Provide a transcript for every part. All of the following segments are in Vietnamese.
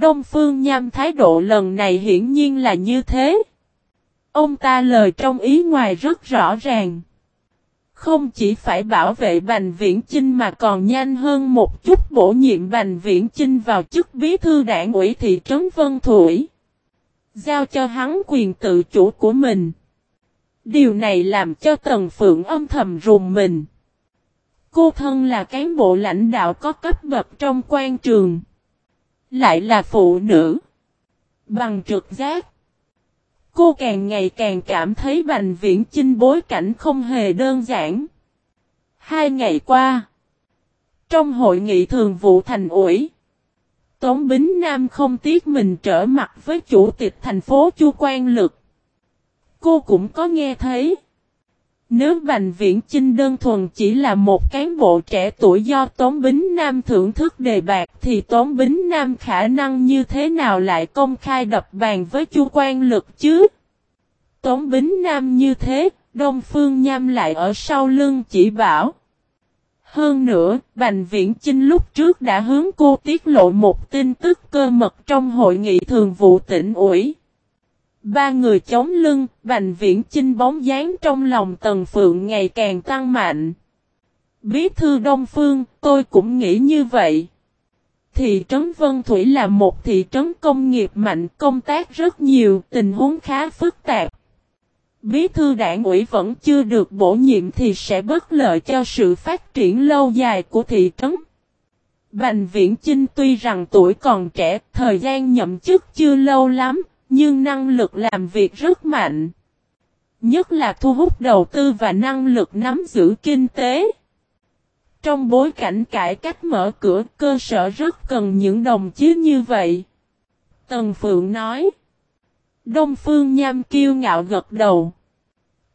Đông Phương Nham thái độ lần này hiển nhiên là như thế. Ông ta lời trong ý ngoài rất rõ ràng. Không chỉ phải bảo vệ Bành Viễn Chinh mà còn nhanh hơn một chút bổ nhiệm Bành Viễn Chinh vào chức bí thư đảng ủy thị trấn Vân Thủy. Giao cho hắn quyền tự chủ của mình. Điều này làm cho Tần Phượng âm thầm rùng mình. Cô thân là cán bộ lãnh đạo có cấp bậc trong quan trường. Lại là phụ nữ. Bằng trực giác. Cô càng ngày càng cảm thấy Bành Viễn Chinh bối cảnh không hề đơn giản. Hai ngày qua, trong hội nghị thường vụ thành ủy, Tống Bính Nam không tiếc mình trở mặt với chủ tịch thành phố Chu Quan Lực. Cô cũng có nghe thấy. Nếu Bành Viễn Chinh đơn thuần chỉ là một cán bộ trẻ tuổi do Tống Bính Nam thưởng thức đề bạc thì Tống Bính Nam khả năng như thế nào lại công khai đập bàn với Chu Quan Lực chứ? Tống Bính Nam như thế, Đông Phương Nham lại ở sau lưng chỉ bảo. Hơn nữa, Bành Viễn Chinh lúc trước đã hướng cô tiết lộ một tin tức cơ mật trong hội nghị thường vụ tỉnh ủy. Ba người chống lưng, Bành Viễn Chinh bóng dáng trong lòng Tần Phượng ngày càng tăng mạnh. Bí thư Đông Phương, tôi cũng nghĩ như vậy. Thị trấn Vân Thủy là một thị trấn công nghiệp mạnh công tác rất nhiều, tình huống khá phức tạp. Bí thư đảng ủy vẫn chưa được bổ nhiệm thì sẽ bất lợi cho sự phát triển lâu dài của thị trấn. Bành Viễn Chinh tuy rằng tuổi còn trẻ, thời gian nhậm chức chưa lâu lắm, nhưng năng lực làm việc rất mạnh. Nhất là thu hút đầu tư và năng lực nắm giữ kinh tế. Trong bối cảnh cải cách mở cửa, cơ sở rất cần những đồng chí như vậy. Tần Phượng nói. Đông Phương Nham kiêu ngạo gật đầu.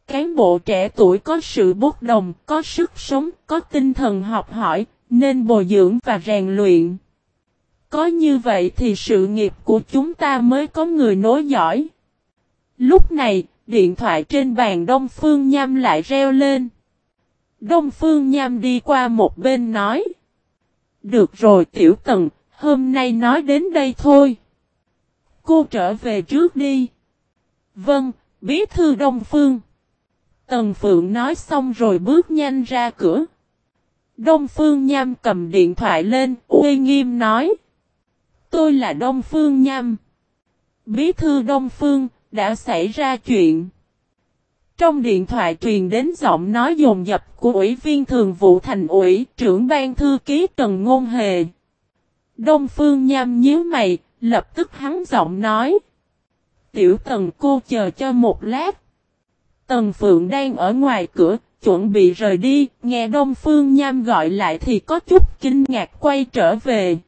Cán bộ trẻ tuổi có sự bốc đồng, có sức sống, có tinh thần học hỏi, nên bồi dưỡng và rèn luyện. Có như vậy thì sự nghiệp của chúng ta mới có người nối giỏi. Lúc này, điện thoại trên bàn Đông Phương Nham lại reo lên. Đông Phương Nham đi qua một bên nói. Được rồi Tiểu Tần, hôm nay nói đến đây thôi. Cô trở về trước đi. Vâng, bí thư Đông Phương. Tần Phượng nói xong rồi bước nhanh ra cửa. Đông Phương Nham cầm điện thoại lên, uy nghiêm nói. Tôi là Đông Phương Nham. Bí thư Đông Phương, đã xảy ra chuyện. Trong điện thoại truyền đến giọng nói dồn dập của Ủy viên Thường vụ Thành ủy, trưởng ban thư ký Trần Ngôn Hề. Đông Phương Nham nhíu mày, lập tức hắn giọng nói. Tiểu tần cô chờ cho một lát. Tần Phượng đang ở ngoài cửa, chuẩn bị rời đi, nghe Đông Phương Nham gọi lại thì có chút kinh ngạc quay trở về.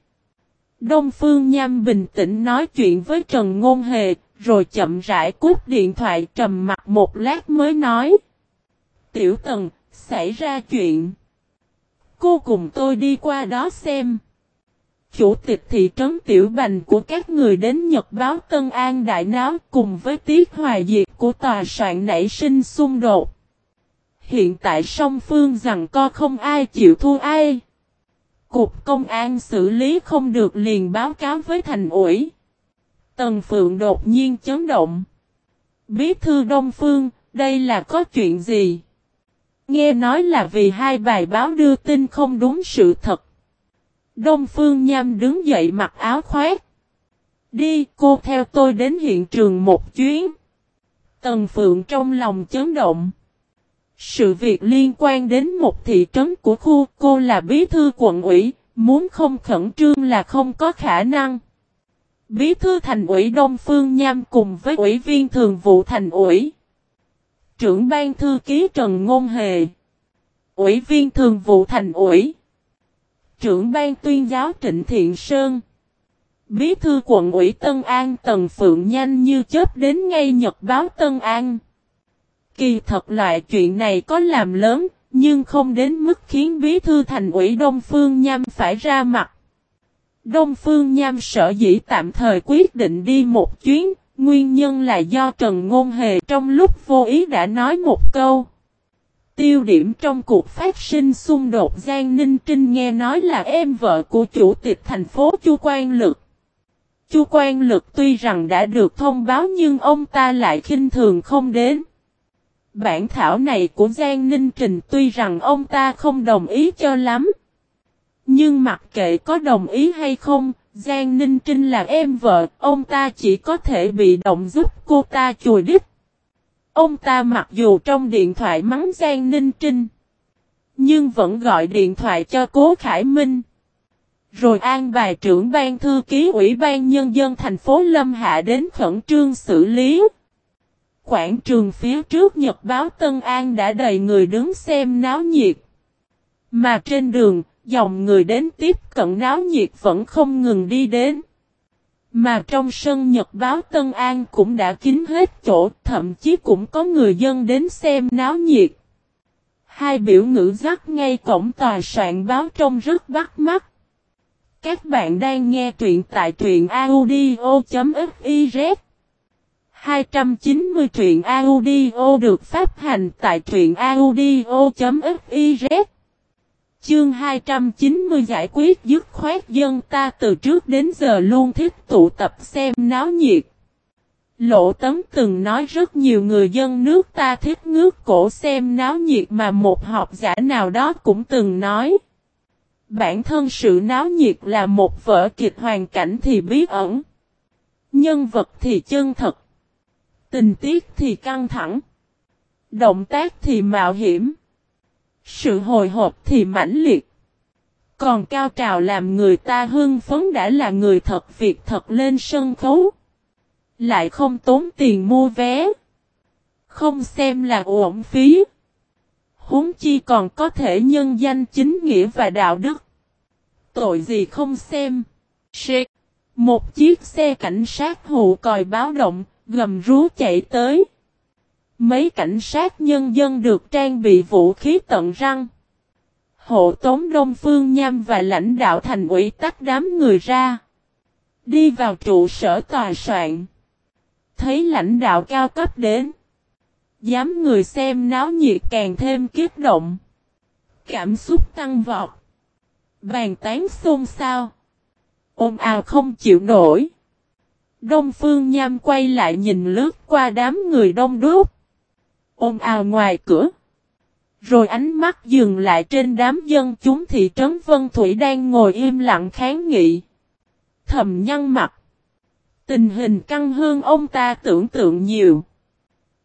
Đông Phương Nham bình tĩnh nói chuyện với Trần Ngôn Hề, rồi chậm rãi cút điện thoại trầm mặt một lát mới nói. Tiểu Tần, xảy ra chuyện. Cô cùng tôi đi qua đó xem. Chủ tịch thị trấn Tiểu Bành của các người đến Nhật báo Tân An Đại Náo cùng với tiết hòa diệt của tòa soạn nảy sinh xung đột. Hiện tại song phương rằng co không ai chịu thua ai. Cục công an xử lý không được liền báo cáo với thành ủy. Tần Phượng đột nhiên chấn động. Bí thư Đông Phương, đây là có chuyện gì? Nghe nói là vì hai bài báo đưa tin không đúng sự thật. Đông Phương Nham đứng dậy mặc áo khoét. Đi, cô theo tôi đến hiện trường một chuyến. Tần Phượng trong lòng chấn động. Sự việc liên quan đến một thị trấn của khu cô là bí thư quận ủy, muốn không khẩn trương là không có khả năng. Bí thư thành ủy Đông Phương Nham cùng với ủy viên thường vụ thành ủy. Trưởng ban thư ký Trần Ngôn Hề. Ủy viên thường vụ thành ủy. Trưởng ban tuyên giáo Trịnh Thiện Sơn. Bí thư quận ủy Tân An Tần Phượng nhanh như chớp đến ngay Nhật báo Tân An. Kỳ thật loại chuyện này có làm lớn, nhưng không đến mức khiến bí thư thành ủy Đông Phương Nham phải ra mặt. Đông Phương Nham sở dĩ tạm thời quyết định đi một chuyến, nguyên nhân là do Trần Ngôn Hề trong lúc vô ý đã nói một câu. Tiêu điểm trong cuộc phát sinh xung đột Giang Ninh Trinh nghe nói là em vợ của chủ tịch thành phố Chu Quan Lực. Chu Quan Lực tuy rằng đã được thông báo nhưng ông ta lại khinh thường không đến. Bản thảo này của Giang Ninh Trình tuy rằng ông ta không đồng ý cho lắm. Nhưng mặc kệ có đồng ý hay không, Giang Ninh Trinh là em vợ, ông ta chỉ có thể bị động giúp cô ta chùi đít. Ông ta mặc dù trong điện thoại mắng Giang Ninh Trinh, nhưng vẫn gọi điện thoại cho Cố Khải Minh. Rồi an bài trưởng ban thư ký Ủy ban Nhân dân thành phố Lâm Hạ đến khẩn trương xử lý. Quảng trường phía trước Nhật báo Tân An đã đầy người đứng xem náo nhiệt. Mà trên đường, dòng người đến tiếp cận náo nhiệt vẫn không ngừng đi đến. Mà trong sân Nhật báo Tân An cũng đã kín hết chỗ, thậm chí cũng có người dân đến xem náo nhiệt. Hai biểu ngữ dắt ngay cổng tòa soạn báo trông rất bắt mắt. Các bạn đang nghe truyện tại truyện audio.fif 290 truyện audio được phát hành tại truyện audio.fiz Chương 290 giải quyết dứt khoát dân ta từ trước đến giờ luôn thích tụ tập xem náo nhiệt. Lộ tấm từng nói rất nhiều người dân nước ta thích ngước cổ xem náo nhiệt mà một học giả nào đó cũng từng nói. Bản thân sự náo nhiệt là một vở kịch hoàn cảnh thì bí ẩn. Nhân vật thì chân thật. Tình tiết thì căng thẳng. Động tác thì mạo hiểm. Sự hồi hộp thì mãnh liệt. Còn cao trào làm người ta hưng phấn đã là người thật việc thật lên sân khấu. Lại không tốn tiền mua vé. Không xem là uổng phí. Huống chi còn có thể nhân danh chính nghĩa và đạo đức. Tội gì không xem. Shit. Một chiếc xe cảnh sát hụ còi báo động, gầm rú chạy tới. Mấy cảnh sát nhân dân được trang bị vũ khí tận răng. Hộ tống Đông Phương Nham và lãnh đạo thành ủy tách đám người ra. Đi vào trụ sở tòa soạn. Thấy lãnh đạo cao cấp đến. Dám người xem náo nhiệt càng thêm kiếp động. Cảm xúc tăng vọt. Bàn tán xôn xao. Ôm ào không chịu nổi. Đông Phương Nham quay lại nhìn lướt qua đám người đông đúc ôm ào ngoài cửa. Rồi ánh mắt dừng lại trên đám dân chúng thị trấn Vân Thủy đang ngồi im lặng kháng nghị. Thầm nhăn mặt. Tình hình căng hơn ông ta tưởng tượng nhiều.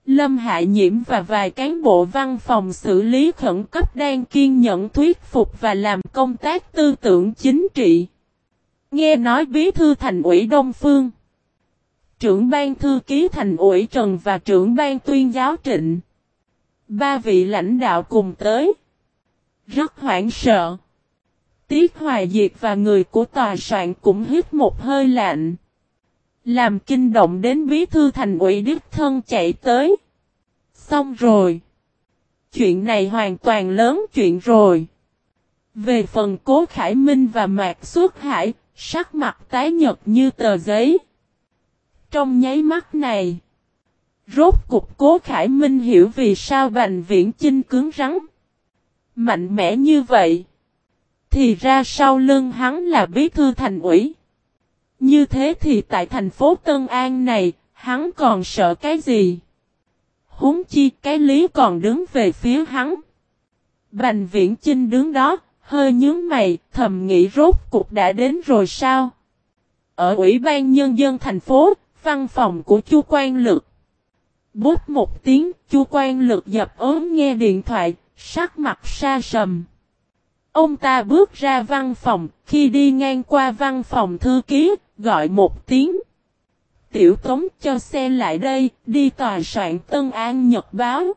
Lâm Hạ Nhiễm và vài cán bộ văn phòng xử lý khẩn cấp đang kiên nhẫn thuyết phục và làm công tác tư tưởng chính trị. Nghe nói bí thư thành ủy Đông Phương. Trưởng ban thư ký thành ủy Trần và trưởng ban tuyên giáo Trịnh. Ba vị lãnh đạo cùng tới. Rất hoảng sợ. Tiết Hoài Diệt và người của tòa soạn cũng hít một hơi lạnh. Làm kinh động đến bí thư thành ủy Đức Thân chạy tới. Xong rồi. Chuyện này hoàn toàn lớn chuyện rồi. Về phần Cố Khải Minh và Mạc Xuất Hải, sắc mặt tái nhật như tờ giấy. Trong nháy mắt này, Rốt cục cố Khải Minh hiểu vì sao Bành Viễn Chinh cứng rắn. Mạnh mẽ như vậy. Thì ra sau lưng hắn là bí thư thành ủy. Như thế thì tại thành phố Tân An này, hắn còn sợ cái gì? Húng chi cái lý còn đứng về phía hắn. Bành Viễn Chinh đứng đó, hơi nhướng mày, thầm nghĩ rốt cục đã đến rồi sao? Ở Ủy ban Nhân dân thành phố, văn phòng của Chu Quan Lực. Bút một tiếng, chu quan lực dập ốm nghe điện thoại, sắc mặt xa sầm. Ông ta bước ra văn phòng, khi đi ngang qua văn phòng thư ký, gọi một tiếng. Tiểu tống cho xe lại đây, đi tòa soạn Tân An Nhật Báo.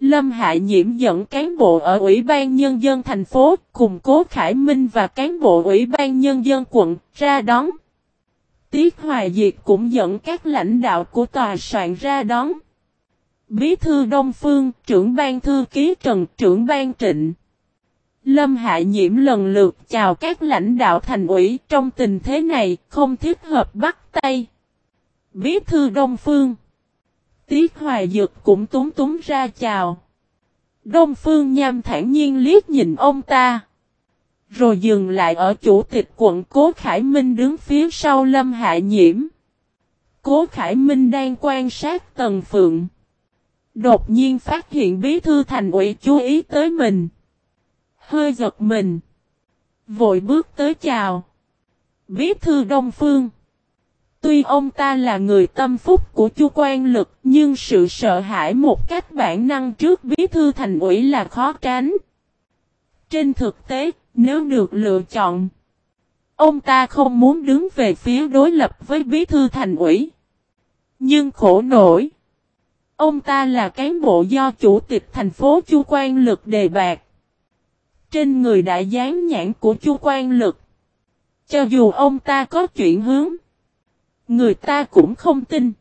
Lâm Hạ Nhiễm dẫn cán bộ ở Ủy ban Nhân dân thành phố cùng Cố Khải Minh và cán bộ Ủy ban Nhân dân quận ra đón. Tiết Hoài Diệt cũng dẫn các lãnh đạo của tòa soạn ra đón. Bí thư Đông Phương, trưởng ban thư ký Trần, trưởng ban Trịnh. Lâm Hạ Nhiễm lần lượt chào các lãnh đạo thành ủy trong tình thế này không thích hợp bắt tay. Bí thư Đông Phương. Tiết Hoài Dược cũng túng túng ra chào. Đông Phương nham thản nhiên liếc nhìn ông ta. Rồi dừng lại ở chủ tịch quận Cố Khải Minh đứng phía sau Lâm Hạ Nhiễm. Cố Khải Minh đang quan sát Tần Phượng. Đột nhiên phát hiện bí thư thành ủy chú ý tới mình. Hơi giật mình. Vội bước tới chào. Bí thư Đông Phương. Tuy ông ta là người tâm phúc của chu quan lực nhưng sự sợ hãi một cách bản năng trước bí thư thành ủy là khó tránh. Trên thực tế, nếu được lựa chọn, ông ta không muốn đứng về phía đối lập với bí thư thành ủy. Nhưng khổ nổi. Ông ta là cán bộ do chủ tịch thành phố Chu Quan Lực đề bạc. Trên người đã gián nhãn của Chu Quan Lực. Cho dù ông ta có chuyện hướng. Người ta cũng không tin.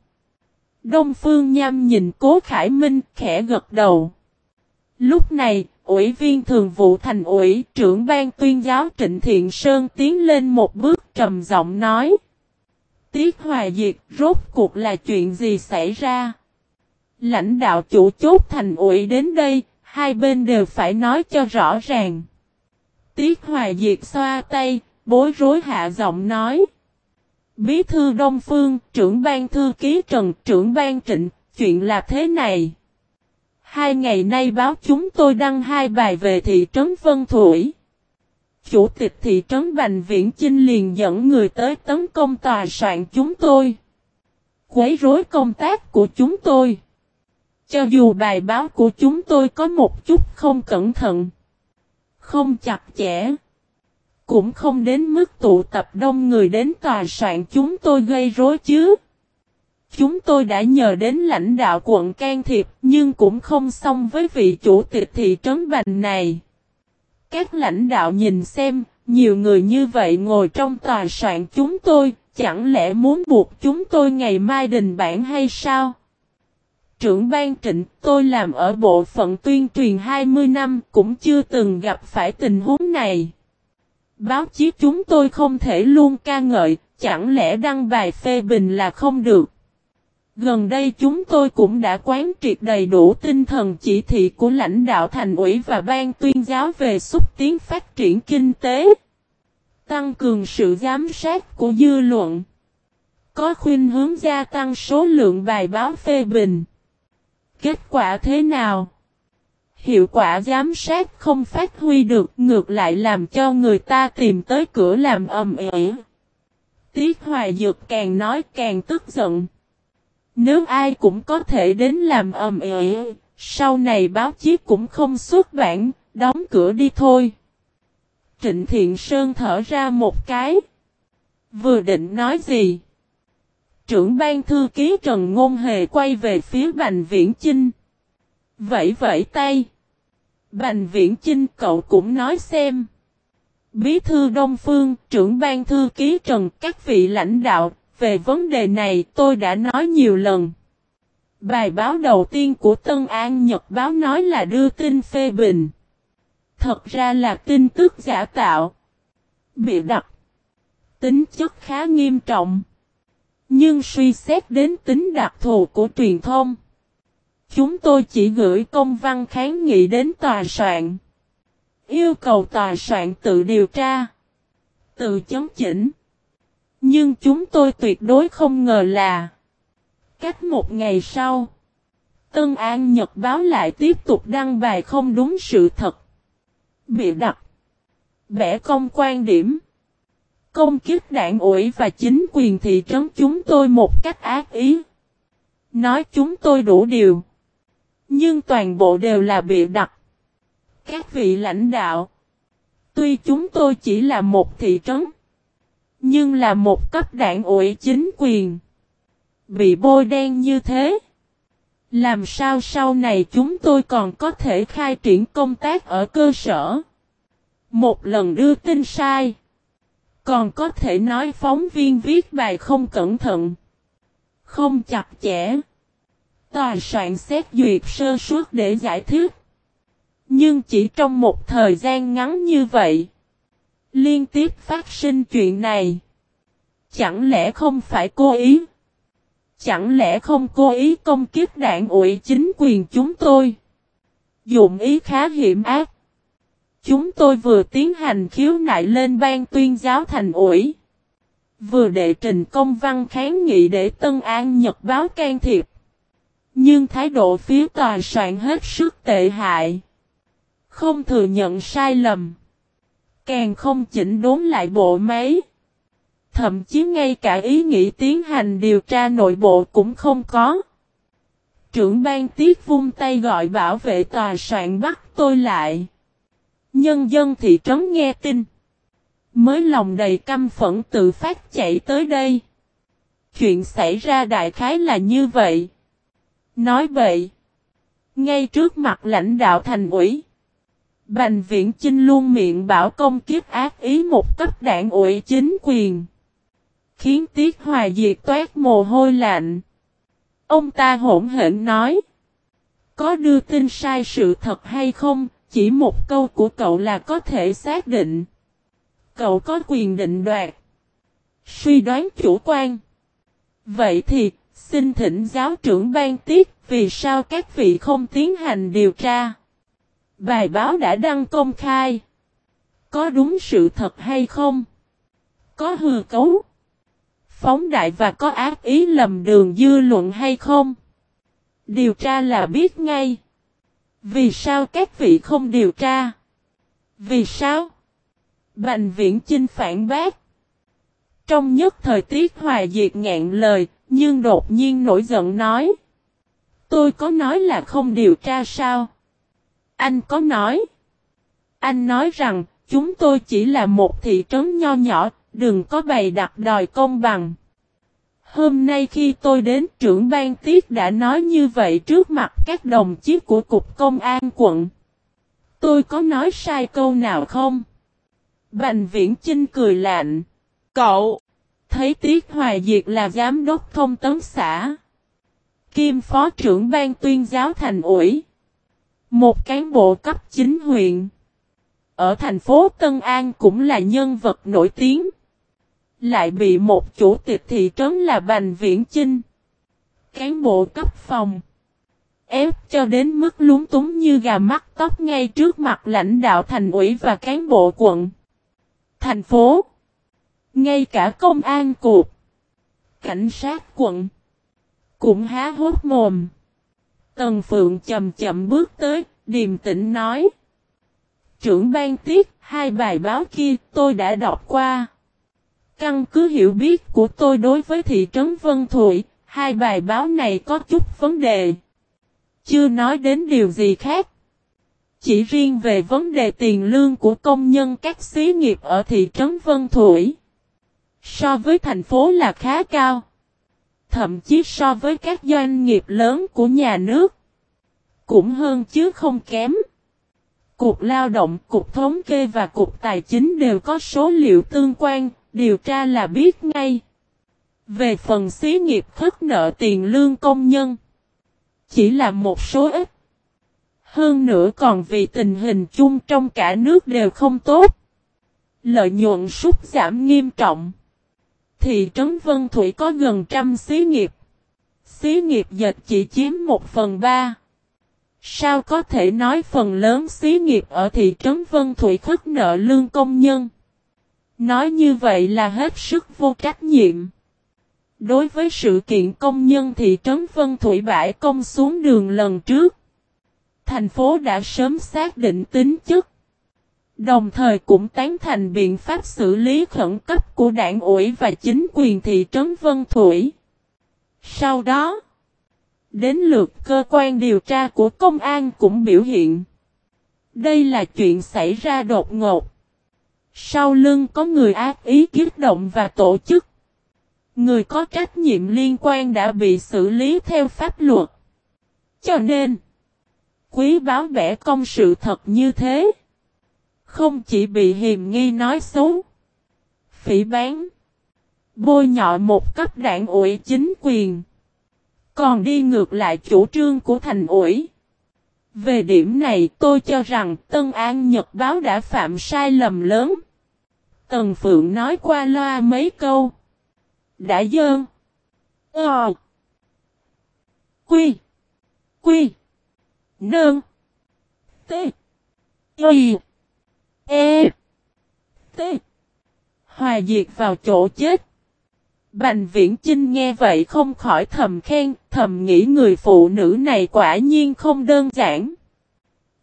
Đông Phương Nham nhìn Cố Khải Minh khẽ gật đầu. Lúc này, Ủy viên thường vụ thành ủy trưởng ban tuyên giáo Trịnh Thiện Sơn tiến lên một bước trầm giọng nói. Tiết Hòa Diệt rốt cuộc là chuyện gì xảy ra? Lãnh đạo chủ chốt thành ủy đến đây, hai bên đều phải nói cho rõ ràng. Tiết Hòa Diệt xoa tay, bối rối hạ giọng nói. Bí thư Đông Phương, trưởng ban thư ký Trần, trưởng ban Trịnh, chuyện là thế này. Hai ngày nay báo chúng tôi đăng hai bài về thị trấn Vân Thủy. Chủ tịch thị trấn Bành Viễn Chinh liền dẫn người tới tấn công tòa soạn chúng tôi. Quấy rối công tác của chúng tôi. Cho dù bài báo của chúng tôi có một chút không cẩn thận, không chặt chẽ, cũng không đến mức tụ tập đông người đến tòa soạn chúng tôi gây rối chứ. Chúng tôi đã nhờ đến lãnh đạo quận can thiệp nhưng cũng không xong với vị chủ tịch thị trấn Bành này. Các lãnh đạo nhìn xem, nhiều người như vậy ngồi trong tòa soạn chúng tôi, chẳng lẽ muốn buộc chúng tôi ngày mai đình bản hay sao? Trưởng ban trịnh tôi làm ở bộ phận tuyên truyền 20 năm cũng chưa từng gặp phải tình huống này. Báo chí chúng tôi không thể luôn ca ngợi, chẳng lẽ đăng bài phê bình là không được. Gần đây chúng tôi cũng đã quán triệt đầy đủ tinh thần chỉ thị của lãnh đạo thành ủy và ban tuyên giáo về xúc tiến phát triển kinh tế. Tăng cường sự giám sát của dư luận. Có khuyên hướng gia tăng số lượng bài báo phê bình. Kết quả thế nào? Hiệu quả giám sát không phát huy được, ngược lại làm cho người ta tìm tới cửa làm ầm ĩ. Tiết Hoài Dược càng nói càng tức giận. Nếu ai cũng có thể đến làm ầm ĩ, sau này báo chí cũng không xuất bản, đóng cửa đi thôi. Trịnh Thiện Sơn thở ra một cái. Vừa định nói gì? Trưởng ban thư ký Trần Ngôn Hề quay về phía Bành Viễn Chinh. Vẫy vẫy tay. Bành Viễn Chinh cậu cũng nói xem. Bí thư Đông Phương, trưởng ban thư ký Trần, các vị lãnh đạo, về vấn đề này tôi đã nói nhiều lần. Bài báo đầu tiên của Tân An Nhật báo nói là đưa tin phê bình. Thật ra là tin tức giả tạo. Bị đặt. Tính chất khá nghiêm trọng. Nhưng suy xét đến tính đặc thù của truyền thông. Chúng tôi chỉ gửi công văn kháng nghị đến tòa soạn. Yêu cầu tòa soạn tự điều tra. Tự chấn chỉnh. Nhưng chúng tôi tuyệt đối không ngờ là, Cách một ngày sau, Tân An Nhật báo lại tiếp tục đăng bài không đúng sự thật. Bị đặt, Bẻ công quan điểm, Công kiếp đảng ủy và chính quyền thị trấn chúng tôi một cách ác ý. Nói chúng tôi đủ điều, Nhưng toàn bộ đều là bị đặt. Các vị lãnh đạo, Tuy chúng tôi chỉ là một thị trấn nhưng là một cấp đảng ủy chính quyền. Bị bôi đen như thế. Làm sao sau này chúng tôi còn có thể khai triển công tác ở cơ sở? Một lần đưa tin sai. Còn có thể nói phóng viên viết bài không cẩn thận. Không chặt chẽ. Tòa soạn xét duyệt sơ suất để giải thích. Nhưng chỉ trong một thời gian ngắn như vậy. Liên tiếp phát sinh chuyện này. Chẳng lẽ không phải cố ý? Chẳng lẽ không cố ý công kiếp đảng ủy chính quyền chúng tôi? Dụng ý khá hiểm ác. Chúng tôi vừa tiến hành khiếu nại lên ban tuyên giáo thành ủy. Vừa đệ trình công văn kháng nghị để Tân An, Nhật báo can thiệp. Nhưng thái độ phía tòa soạn hết sức tệ hại. Không thừa nhận sai lầm. Càng không chỉnh đốn lại bộ máy. Thậm chí ngay cả ý nghĩ tiến hành điều tra nội bộ cũng không có. Trưởng ban tiết vung tay gọi bảo vệ tòa soạn bắt tôi lại. Nhân dân thị trấn nghe tin. Mới lòng đầy căm phẫn tự phát chạy tới đây. Chuyện xảy ra đại khái là như vậy. Nói vậy. Ngay trước mặt lãnh đạo thành ủy. Bành viễn Chinh luôn miệng bảo công kiếp ác ý một cấp đảng ủy chính quyền. Khiến Tiết Hoài Diệt toát mồ hôi lạnh. Ông ta hỗn hển nói. Có đưa tin sai sự thật hay không, chỉ một câu của cậu là có thể xác định. Cậu có quyền định đoạt. Suy đoán chủ quan. Vậy thì, xin thỉnh giáo trưởng ban tiết, vì sao các vị không tiến hành điều tra? Bài báo đã đăng công khai. Có đúng sự thật hay không? Có hư cấu? Phóng đại và có ác ý lầm đường dư luận hay không? Điều tra là biết ngay. Vì sao các vị không điều tra? Vì sao? Bành viễn chinh phản bác. Trong nhất thời tiết hòa diệt ngạn lời, nhưng đột nhiên nổi giận nói. Tôi có nói là không điều tra sao? Anh có nói. Anh nói rằng, chúng tôi chỉ là một thị trấn nho nhỏ, đừng có bày đặt đòi công bằng. Hôm nay khi tôi đến trưởng ban tiết đã nói như vậy trước mặt các đồng chí của Cục Công an quận. Tôi có nói sai câu nào không? Bành viễn Chinh cười lạnh. Cậu! Thấy Tiết Hoài Diệt là giám đốc thông tấn xã. Kim phó trưởng ban tuyên giáo thành ủy. Một cán bộ cấp chính huyện. Ở thành phố Tân An cũng là nhân vật nổi tiếng. Lại bị một chủ tịch thị trấn là Bành Viễn Chinh. Cán bộ cấp phòng. Ép cho đến mức lúng túng như gà mắt tóc ngay trước mặt lãnh đạo thành ủy và cán bộ quận. Thành phố. Ngay cả công an cục. Cảnh sát quận. Cũng há hốt mồm. Tần Phượng chậm chậm bước tới, điềm tĩnh nói. Trưởng ban tiết, hai bài báo kia tôi đã đọc qua. Căn cứ hiểu biết của tôi đối với thị trấn Vân Thụy, hai bài báo này có chút vấn đề. Chưa nói đến điều gì khác. Chỉ riêng về vấn đề tiền lương của công nhân các xí nghiệp ở thị trấn Vân Thủy. So với thành phố là khá cao. Thậm chí so với các doanh nghiệp lớn của nhà nước. Cũng hơn chứ không kém. Cục Lao động, Cục Thống kê và Cục Tài chính đều có số liệu tương quan, điều tra là biết ngay. Về phần xí nghiệp khất nợ tiền lương công nhân, chỉ là một số ít. Hơn nữa còn vì tình hình chung trong cả nước đều không tốt. Lợi nhuận sút giảm nghiêm trọng. Thị trấn Vân Thủy có gần trăm xí nghiệp. Xí nghiệp dệt chỉ chiếm một phần ba. Sao có thể nói phần lớn xí nghiệp ở thị trấn Vân Thủy khất nợ lương công nhân? Nói như vậy là hết sức vô trách nhiệm. Đối với sự kiện công nhân thị trấn Vân Thủy bãi công xuống đường lần trước, thành phố đã sớm xác định tính chất. Đồng thời cũng tán thành biện pháp xử lý khẩn cấp của đảng ủy và chính quyền thị trấn Vân Thủy. Sau đó, đến lượt cơ quan điều tra của công an cũng biểu hiện. Đây là chuyện xảy ra đột ngột. Sau lưng có người ác ý kiếp động và tổ chức. Người có trách nhiệm liên quan đã bị xử lý theo pháp luật. Cho nên, quý báo vẽ công sự thật như thế. Không chỉ bị hiềm nghi nói xấu, phỉ bán, bôi nhọ một cấp đảng ủy chính quyền, còn đi ngược lại chủ trương của thành ủy. Về điểm này tôi cho rằng Tân An Nhật Báo đã phạm sai lầm lớn. Tần Phượng nói qua loa mấy câu. Đã dơn. Ờ. Quy. Quy. Nơn. T. Y. E. T. Hòa diệt vào chỗ chết. Bành viễn Chinh nghe vậy không khỏi thầm khen, thầm nghĩ người phụ nữ này quả nhiên không đơn giản.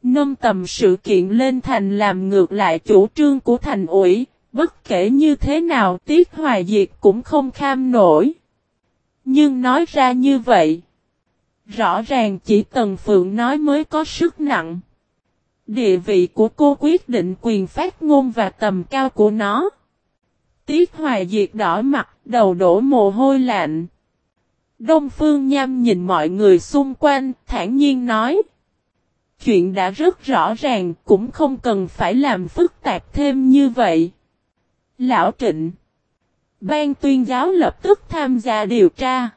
Nâng tầm sự kiện lên thành làm ngược lại chủ trương của thành ủy, bất kể như thế nào Tiết Hòa Diệt cũng không kham nổi. Nhưng nói ra như vậy, rõ ràng chỉ Tần Phượng nói mới có sức nặng. Địa vị của cô quyết định quyền phát ngôn và tầm cao của nó. Tiết Hoài Diệt đỏ mặt, đầu đổ mồ hôi lạnh. Đông Phương Nham nhìn mọi người xung quanh, thản nhiên nói. Chuyện đã rất rõ ràng, cũng không cần phải làm phức tạp thêm như vậy. Lão Trịnh Ban tuyên giáo lập tức tham gia điều tra.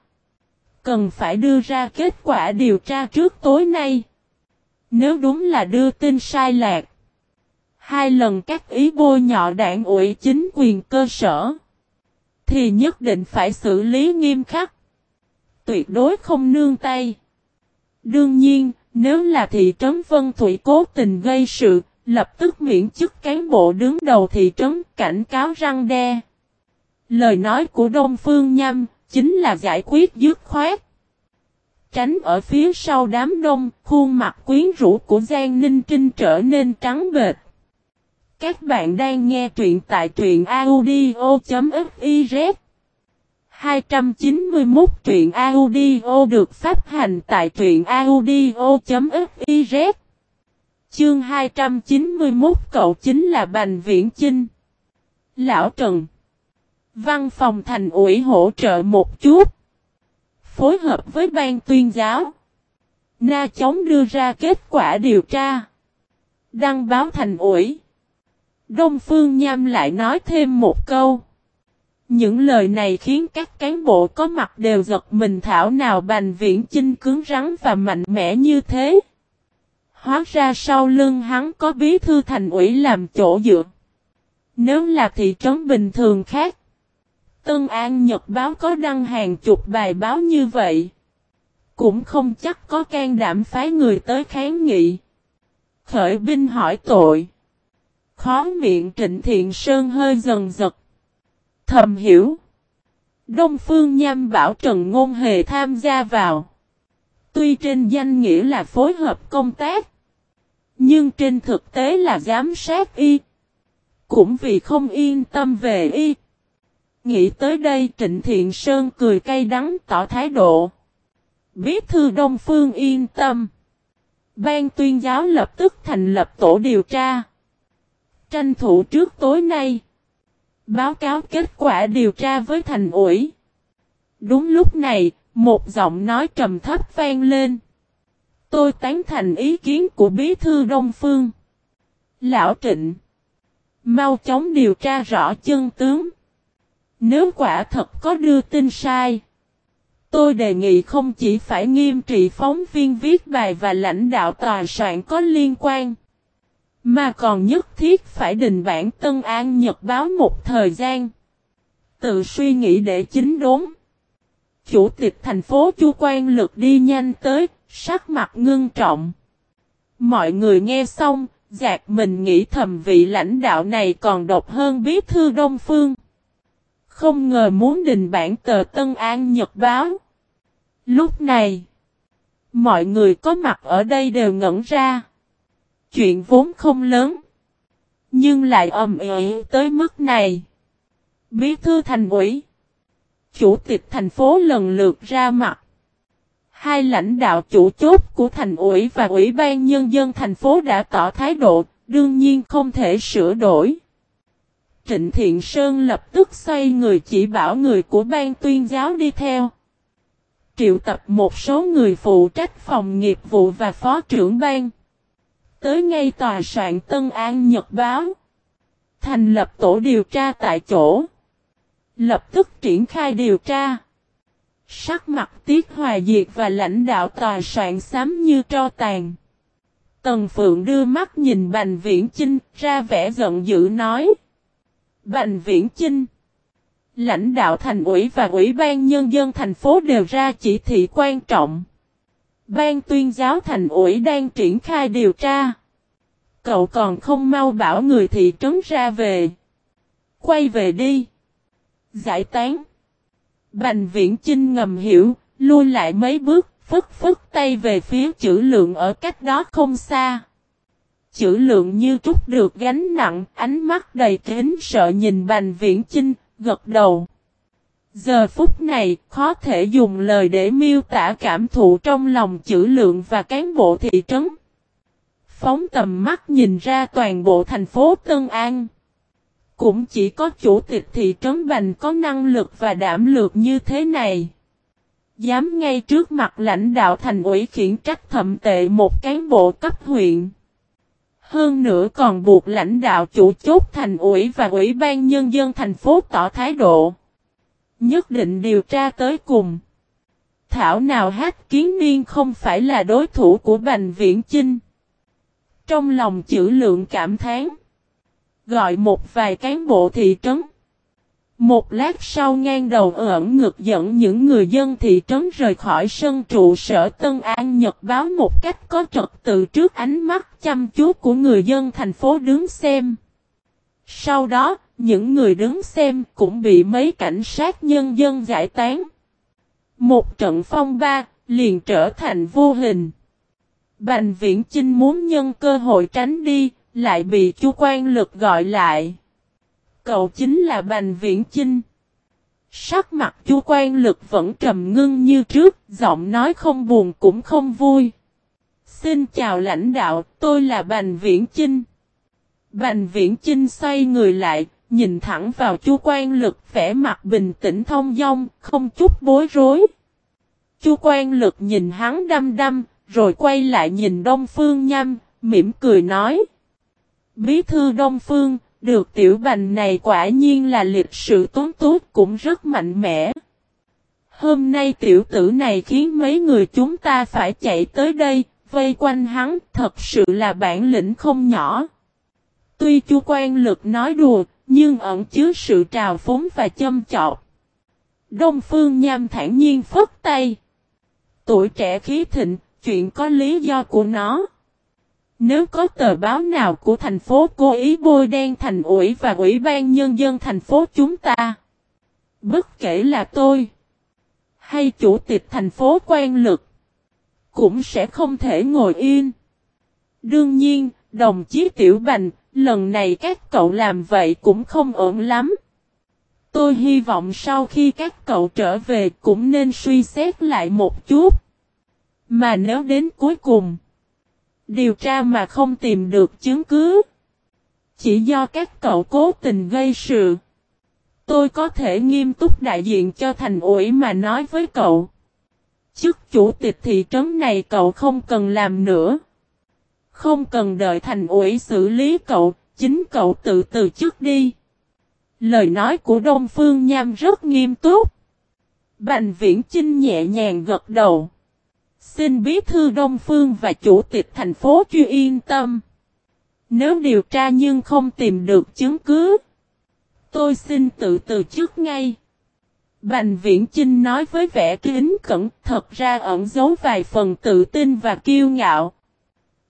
Cần phải đưa ra kết quả điều tra trước tối nay. Nếu đúng là đưa tin sai lạc. Hai lần các ý bôi nhọ đảng ủy chính quyền cơ sở. Thì nhất định phải xử lý nghiêm khắc. Tuyệt đối không nương tay. Đương nhiên, nếu là thị trấn Vân Thủy cố tình gây sự, lập tức miễn chức cán bộ đứng đầu thị trấn cảnh cáo răng đe. Lời nói của Đông Phương Nham chính là giải quyết dứt khoát. Tránh ở phía sau đám đông, khuôn mặt quyến rũ của Giang Ninh Trinh trở nên trắng bệt. Các bạn đang nghe truyện tại truyện audio.fiz 291 truyện audio được phát hành tại truyện audio.fiz Chương 291 cậu chính là Bành Viễn Chinh. Lão Trần. Văn phòng thành ủy hỗ trợ một chút. Phối hợp với ban tuyên giáo Na chóng đưa ra kết quả điều tra Đăng báo thành ủy Đông Phương Nham lại nói thêm một câu. Những lời này khiến các cán bộ có mặt đều giật mình thảo nào bành viễn chinh cứng rắn và mạnh mẽ như thế. Hóa ra sau lưng hắn có bí thư thành ủy làm chỗ dựa. Nếu là thị trấn bình thường khác. Tân An, Nhật Báo có đăng hàng chục bài báo như vậy. Cũng không chắc có can đảm phái người tới kháng nghị. Khởi binh hỏi tội. Khó miệng Trịnh Thiện Sơn hơi dần giật. Thầm hiểu. Đông Phương Nham bảo Trần Ngôn Hề tham gia vào. Tuy trên danh nghĩa là phối hợp công tác. Nhưng trên thực tế là giám sát y. Cũng vì không yên tâm về y. Nghĩ tới đây Trịnh Thiện Sơn cười cay đắng tỏ thái độ. Bí thư Đông Phương yên tâm. Ban tuyên giáo lập tức thành lập tổ điều tra. Tranh thủ trước tối nay. Báo cáo kết quả điều tra với thành ủy. Đúng lúc này, một giọng nói trầm thấp vang lên. Tôi tán thành ý kiến của bí thư Đông Phương. Lão Trịnh. Mau chóng điều tra rõ chân tướng. Nếu quả thật có đưa tin sai. Tôi đề nghị không chỉ phải nghiêm trị phóng viên viết bài và lãnh đạo tòa soạn có liên quan. Mà còn nhất thiết phải đình bản Tân An Nhật báo một thời gian. Tự suy nghĩ để chính đốn. Chủ tịch thành phố Chu Quan Lực đi nhanh tới, sắc mặt ngưng trọng. Mọi người nghe xong, giạc mình nghĩ thầm vị lãnh đạo này còn độc hơn bí thư Đông Phương. Không ngờ muốn đình bản tờ Tân An Nhật báo. Lúc này, mọi người có mặt ở đây đều ngẩn ra. Chuyện vốn không lớn. Nhưng lại ầm ĩ tới mức này. Bí thư thành ủy. Chủ tịch thành phố lần lượt ra mặt. Hai lãnh đạo chủ chốt của thành ủy và ủy ban nhân dân thành phố đã tỏ thái độ, đương nhiên không thể sửa đổi. Trịnh Thiện Sơn lập tức xoay người chỉ bảo người của ban tuyên giáo đi theo. Triệu tập một số người phụ trách phòng nghiệp vụ và phó trưởng ban tới ngay tòa soạn Tân An Nhật Báo. Thành lập tổ điều tra tại chỗ. Lập tức triển khai điều tra. Sắc mặt Tiết Hòa Diệt và lãnh đạo tòa soạn xám như tro tàn. Tần Phượng đưa mắt nhìn Bành Viễn Chinh, ra vẻ giận dữ nói. Bành Viễn Chinh. Lãnh đạo thành ủy và ủy ban nhân dân thành phố đều ra chỉ thị quan trọng. Ban tuyên giáo thành ủy đang triển khai điều tra. cậu còn không mau bảo người thị trấn ra về. Quay về đi. Giải tán. Bành viễn Chinh ngầm hiểu, lui lại mấy bước, phức phức tay về phía chữ lượng ở cách đó không xa. Chữ lượng như trút được gánh nặng, ánh mắt đầy kính sợ nhìn bành viễn Chinh, gật đầu. Giờ phút này, khó thể dùng lời để miêu tả cảm thụ trong lòng chữ lượng và cán bộ thị trấn. Phóng tầm mắt nhìn ra toàn bộ thành phố Tân An. Cũng chỉ có chủ tịch thị trấn Bành có năng lực và đảm lược như thế này. Dám ngay trước mặt lãnh đạo thành ủy khiển trách thậm tệ một cán bộ cấp huyện. Hơn nữa còn buộc lãnh đạo chủ chốt thành ủy và ủy ban nhân dân thành phố tỏ thái độ. Nhất định điều tra tới cùng. Thảo nào hát kiến niên không phải là đối thủ của Bành Viễn Chinh. Trong lòng chữ lượng cảm thán. Gọi một vài cán bộ thị trấn. Một lát sau ngang đầu ẩn ngực dẫn những người dân thị trấn rời khỏi sân trụ sở Tân An Nhật báo một cách có trật tự trước ánh mắt chăm chú của người dân thành phố đứng xem. Sau đó, những người đứng xem cũng bị mấy cảnh sát nhân dân giải tán. Một trận phong ba, liền trở thành vô hình. Bành viễn Chinh muốn nhân cơ hội tránh đi, lại bị chú quan lực gọi lại. Cậu chính là Bành Viễn Chinh. Sắc mặt chu quan lực vẫn trầm ngưng như trước, giọng nói không buồn cũng không vui. Xin chào lãnh đạo, tôi là Bành Viễn Chinh. Bành Viễn Chinh xoay người lại, nhìn thẳng vào chu quan lực vẻ mặt bình tĩnh thông dong, không chút bối rối. Chu quan lực nhìn hắn đăm đăm, rồi quay lại nhìn Đông Phương Nham, mỉm cười nói. Bí thư Đông Phương, được tiểu bành này quả nhiên là lịch sự tốn tốt cũng rất mạnh mẽ. Hôm nay tiểu tử này khiến mấy người chúng ta phải chạy tới đây, vây quanh hắn, thật sự là bản lĩnh không nhỏ. Tuy chu quan lực nói đùa, nhưng ẩn chứa sự trào phúng và châm chọc. Đông Phương Nham thản nhiên phất tay. Tuổi trẻ khí thịnh, chuyện có lý do của nó. Nếu có tờ báo nào của thành phố cố ý bôi đen thành ủy và ủy ban nhân dân thành phố chúng ta, bất kể là tôi hay chủ tịch thành phố quan lực, cũng sẽ không thể ngồi yên. Đương nhiên, đồng chí Tiểu Bành, lần này các cậu làm vậy cũng không ổn lắm. Tôi hy vọng sau khi các cậu trở về cũng nên suy xét lại một chút. Mà nếu đến cuối cùng, điều tra mà không tìm được chứng cứ, chỉ do các cậu cố tình gây sự, tôi có thể nghiêm túc đại diện cho thành ủy mà nói với cậu. Chức chủ tịch thị trấn này cậu không cần làm nữa. Không cần đợi thành ủy xử lý cậu, chính cậu tự từ chức đi. Lời nói của Đông Phương Nham rất nghiêm túc. Bành viễn Chinh nhẹ nhàng gật đầu. Xin bí thư Đông Phương và chủ tịch thành phố chưa yên tâm. Nếu điều tra nhưng không tìm được chứng cứ, tôi xin tự từ chức ngay. Bành Viễn Chinh nói với vẻ kính cẩn, thật ra ẩn giấu vài phần tự tin và kiêu ngạo.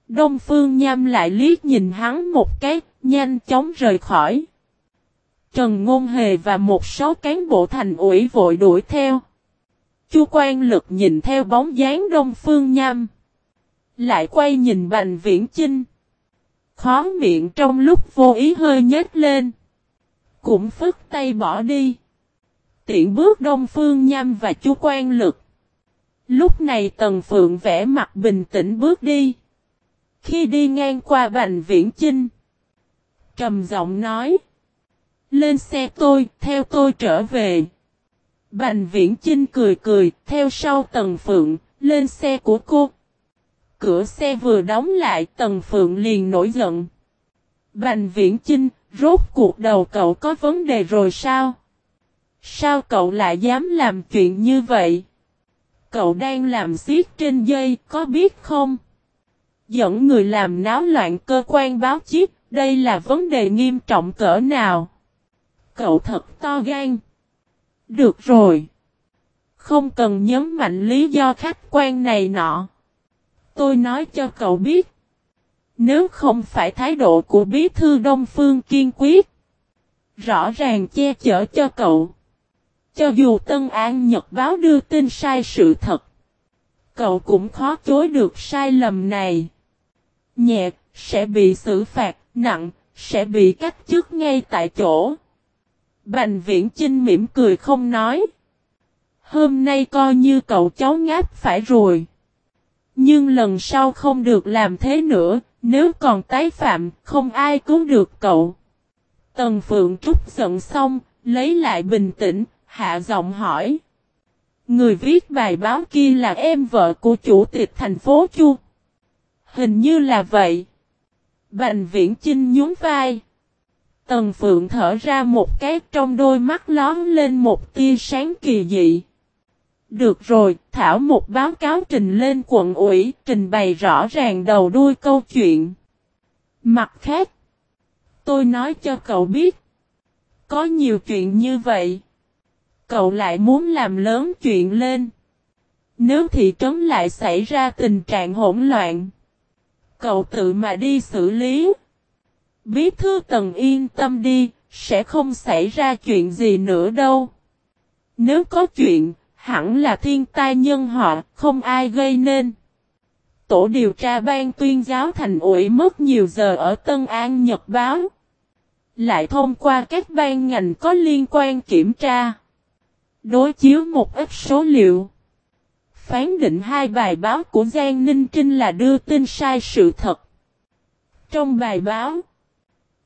Đông Phương Nham lại liếc nhìn hắn một cái, nhanh chóng rời khỏi. Trần Ngôn Hề và một số cán bộ thành ủy vội đuổi theo. Chu quan lực nhìn theo bóng dáng Đông Phương Nham. Lại quay nhìn Bành Viễn Chinh. Khó miệng trong lúc vô ý hơi nhếch lên. Cũng phức tay bỏ đi. Tiện bước Đông Phương Nham và Chu quan lực. Lúc này Tần Phượng vẽ mặt bình tĩnh bước đi. Khi đi ngang qua Bành Viễn Chinh. Trầm giọng nói. Lên xe tôi, theo tôi trở về. Bành viễn Chinh cười cười, theo sau Tần Phượng, lên xe của cô. Cửa xe vừa đóng lại, Tần Phượng liền nổi giận. Bành viễn Chinh, rốt cuộc đầu cậu có vấn đề rồi sao? Sao cậu lại dám làm chuyện như vậy? Cậu đang làm xiết trên dây, có biết không? Dẫn người làm náo loạn cơ quan báo chí, đây là vấn đề nghiêm trọng cỡ nào? Cậu thật to gan. Được rồi. Không cần nhấn mạnh lý do khách quan này nọ. Tôi nói cho cậu biết. Nếu không phải thái độ của bí thư Đông Phương kiên quyết. Rõ ràng che chở cho cậu. Cho dù Tân An Nhật báo đưa tin sai sự thật. Cậu cũng khó chối được sai lầm này. Nhẹ, sẽ bị xử phạt, nặng, sẽ bị cách chức ngay tại chỗ. Bành viễn Chinh mỉm cười không nói. Hôm nay coi như cậu cháu ngáp phải rồi. Nhưng lần sau không được làm thế nữa, nếu còn tái phạm, không ai cứu được cậu. Tần Phượng Trúc giận xong, lấy lại bình tĩnh, hạ giọng hỏi. Người viết bài báo kia là em vợ của chủ tịch thành phố Chu. Hình như là vậy. Bành viễn Chinh nhún vai. Tần Phượng thở ra một cái trong đôi mắt lón lên một tia sáng kỳ dị. Được rồi, Thảo một báo cáo trình lên quận ủy, trình bày rõ ràng đầu đuôi câu chuyện. Mặt khác, tôi nói cho cậu biết, có nhiều chuyện như vậy. Cậu lại muốn làm lớn chuyện lên. Nếu thị trấn lại xảy ra tình trạng hỗn loạn, cậu tự mà đi xử lý. Bí thư Tần yên tâm đi, sẽ không xảy ra chuyện gì nữa đâu. Nếu có chuyện, hẳn là thiên tai nhân họ, không ai gây nên. Tổ điều tra ban tuyên giáo thành ủy mất nhiều giờ ở Tân An Nhật Báo. Lại thông qua các ban ngành có liên quan kiểm tra. Đối chiếu một ít số liệu. Phán định hai bài báo của Giang Ninh Trinh là đưa tin sai sự thật. Trong bài báo,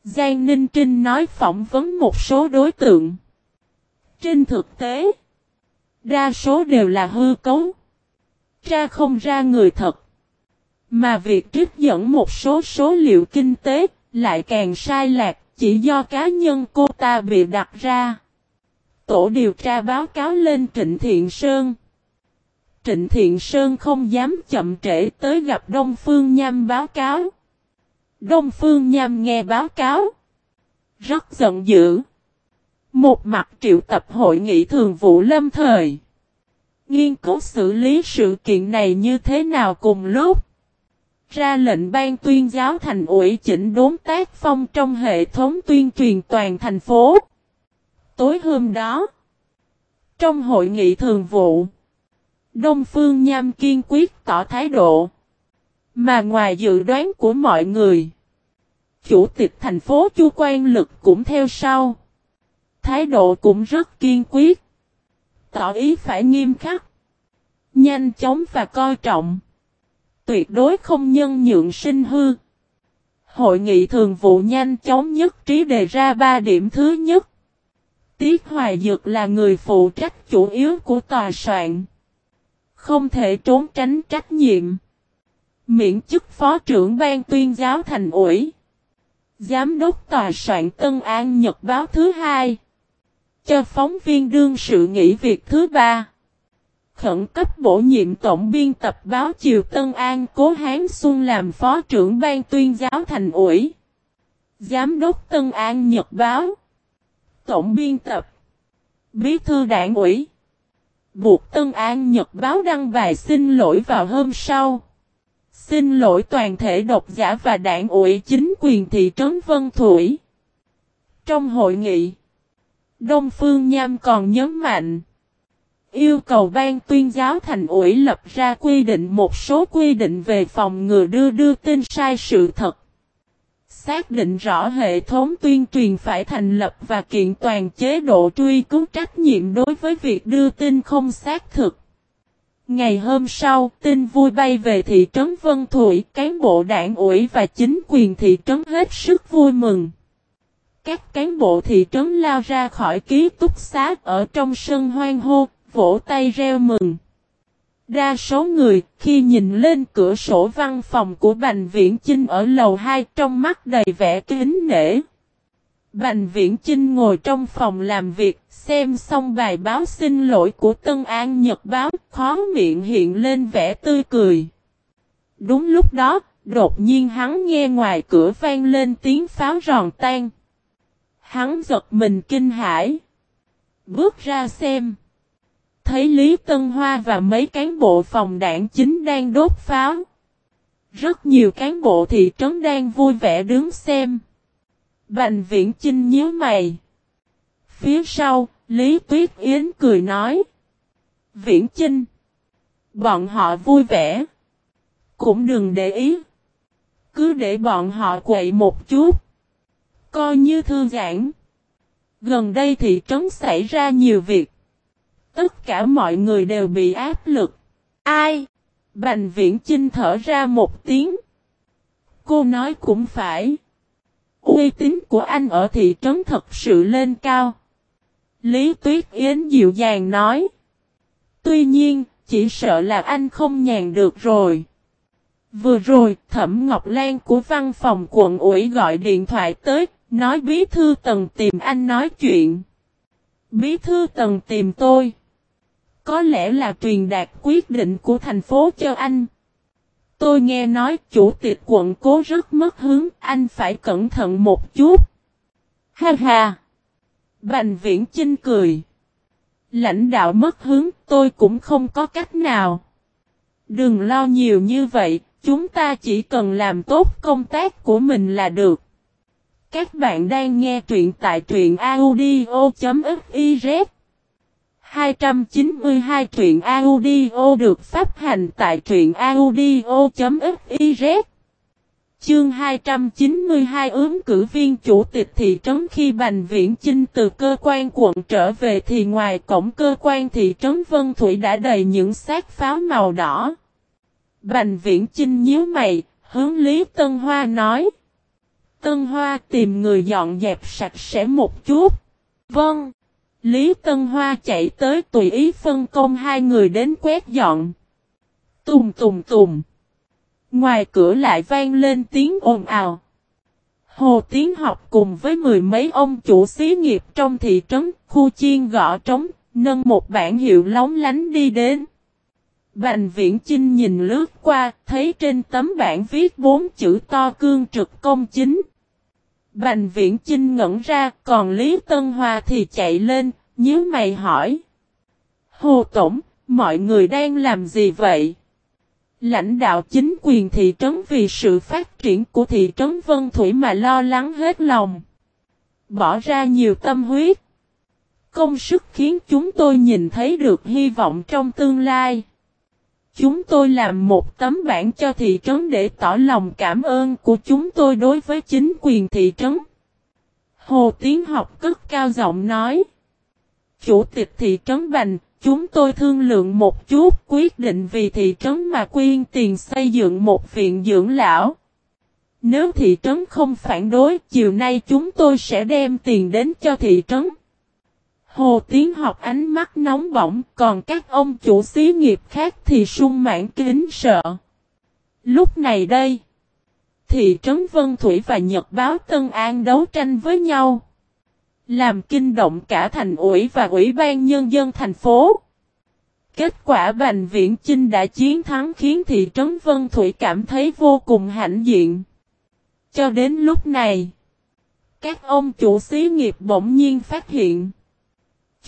Giang Ninh Trinh nói phỏng vấn một số đối tượng. Trên thực tế, đa số đều là hư cấu. tra không ra người thật. Mà việc trích dẫn một số số liệu kinh tế lại càng sai lạc chỉ do cá nhân cô ta bị đặt ra. Tổ điều tra báo cáo lên Trịnh Thiện Sơn. Trịnh Thiện Sơn không dám chậm trễ tới gặp Đông Phương Nham báo cáo. Đông Phương Nham nghe báo cáo. Rất giận dữ. Một mặt triệu tập hội nghị thường vụ lâm thời. Nghiên cứu xử lý sự kiện này như thế nào cùng lúc. Ra lệnh ban tuyên giáo thành ủy chỉnh đốn tác phong trong hệ thống tuyên truyền toàn thành phố. Tối hôm đó, trong hội nghị thường vụ, Đông Phương Nham kiên quyết tỏ thái độ. Mà ngoài dự đoán của mọi người, Chủ tịch thành phố Chu Quan Lực cũng theo sau. Thái độ cũng rất kiên quyết. Tỏ ý phải nghiêm khắc. Nhanh chóng và coi trọng. Tuyệt đối không nhân nhượng sinh hư. Hội nghị thường vụ nhanh chóng nhất trí đề ra ba điểm thứ nhất. Tiết Hoài Dược là người phụ trách chủ yếu của tòa soạn. Không thể trốn tránh trách nhiệm. Miễn chức phó trưởng ban tuyên giáo thành ủy. Giám đốc tòa soạn Tân An Nhật báo thứ hai. Cho phóng viên đương sự nghỉ việc thứ ba. Khẩn cấp bổ nhiệm tổng biên tập báo Chiều Tân An Cố Hán Xuân làm phó trưởng ban tuyên giáo thành ủy. Giám đốc Tân An Nhật báo. Tổng biên tập. Bí thư đảng ủy. Buộc Tân An Nhật báo đăng bài xin lỗi vào hôm sau. Xin lỗi toàn thể độc giả và đảng ủy chính quyền thị trấn Vân Thủy. Trong hội nghị, Đông Phương Nham còn nhấn mạnh, yêu cầu ban tuyên giáo thành ủy lập ra quy định một số quy định về phòng ngừa đưa đưa tin sai sự thật. Xác định rõ hệ thống tuyên truyền phải thành lập và kiện toàn chế độ truy cứu trách nhiệm đối với việc đưa tin không xác thực. Ngày hôm sau, tin vui bay về thị trấn Vân Thủy, cán bộ đảng ủy và chính quyền thị trấn hết sức vui mừng. Các cán bộ thị trấn lao ra khỏi ký túc xá ở trong sân hoang hô, vỗ tay reo mừng. Đa số người, khi nhìn lên cửa sổ văn phòng của Bành Viễn Chinh ở lầu 2 trong mắt đầy vẻ kính nể. Bành Viễn Chinh ngồi trong phòng làm việc, xem xong bài báo xin lỗi của Tân An Nhật Báo, khó miệng hiện lên vẻ tươi cười. Đúng lúc đó, đột nhiên hắn nghe ngoài cửa vang lên tiếng pháo ròn tan. Hắn giật mình kinh hãi. Bước ra xem. Thấy Lý Tân Hoa và mấy cán bộ phòng đảng chính đang đốt pháo. Rất nhiều cán bộ thị trấn đang vui vẻ đứng xem. Bành viễn Chinh nhíu mày. Phía sau, Lý Tuyết Yến cười nói. Viễn Chinh. Bọn họ vui vẻ. Cũng đừng để ý. Cứ để bọn họ quậy một chút. Coi như thư giãn. Gần đây thị trấn xảy ra nhiều việc. Tất cả mọi người đều bị áp lực. Ai? Bành viễn Chinh thở ra một tiếng. Cô nói cũng phải. Uy tín của anh ở thị trấn thật sự lên cao. Lý Tuyết Yến dịu dàng nói. Tuy nhiên, chỉ sợ là anh không nhàn được rồi. Vừa rồi, Thẩm Ngọc Lan của văn phòng quận ủy gọi điện thoại tới, nói bí thư tần tìm anh nói chuyện. Bí thư tần tìm tôi. Có lẽ là truyền đạt quyết định của thành phố cho anh. Tôi nghe nói chủ tịch quận cố rất mất hướng, anh phải cẩn thận một chút. Ha ha! Bành viễn Chinh cười. Lãnh đạo mất hướng, tôi cũng không có cách nào. Đừng lo nhiều như vậy, chúng ta chỉ cần làm tốt công tác của mình là được. Các bạn đang nghe truyện tại truyện audio.fif 292 truyện audio được phát hành tại truyện audio.fiz Chương 292 ứng cử viên chủ tịch thị trấn khi Bành Viễn Chinh từ cơ quan quận trở về thì ngoài cổng cơ quan thị trấn Vân Thủy đã đầy những xác pháo màu đỏ. Bành Viễn Chinh nhíu mày, hướng Lý Tân Hoa nói. Tân Hoa tìm người dọn dẹp sạch sẽ một chút. Vâng. Lý Tân Hoa chạy tới tùy ý phân công hai người đến quét dọn. Tùm tùm tùm. Ngoài cửa lại vang lên tiếng ồn ào. Hồ Tiến học cùng với mười mấy ông chủ xí nghiệp trong thị trấn, khu chiên gõ trống, nâng một bản hiệu lóng lánh đi đến. Bành viễn Chinh nhìn lướt qua, thấy trên tấm bảng viết bốn chữ to cương trực công chính. Bành viễn Chinh ngẩn ra, còn Lý Tân Hoa thì chạy lên, nhớ mày hỏi. Hồ Tổng, mọi người đang làm gì vậy? Lãnh đạo chính quyền thị trấn vì sự phát triển của thị trấn Vân Thủy mà lo lắng hết lòng. Bỏ ra nhiều tâm huyết. Công sức khiến chúng tôi nhìn thấy được hy vọng trong tương lai. Chúng tôi làm một tấm bản cho thị trấn để tỏ lòng cảm ơn của chúng tôi đối với chính quyền thị trấn. Hồ Tiến học cất cao giọng nói. Chủ tịch thị trấn Bành, chúng tôi thương lượng một chút quyết định vì thị trấn mà quyên tiền xây dựng một viện dưỡng lão. Nếu thị trấn không phản đối, chiều nay chúng tôi sẽ đem tiền đến cho thị trấn. Hồ Tiến học ánh mắt nóng bỏng, còn các ông chủ xí nghiệp khác thì sung mãn kính sợ. Lúc này đây, thị trấn Vân Thủy và Nhật báo Tân An đấu tranh với nhau. Làm kinh động cả thành ủy và ủy ban nhân dân thành phố. Kết quả Bành Viễn Chinh đã chiến thắng khiến thị trấn Vân Thủy cảm thấy vô cùng hãnh diện. Cho đến lúc này, các ông chủ xí nghiệp bỗng nhiên phát hiện.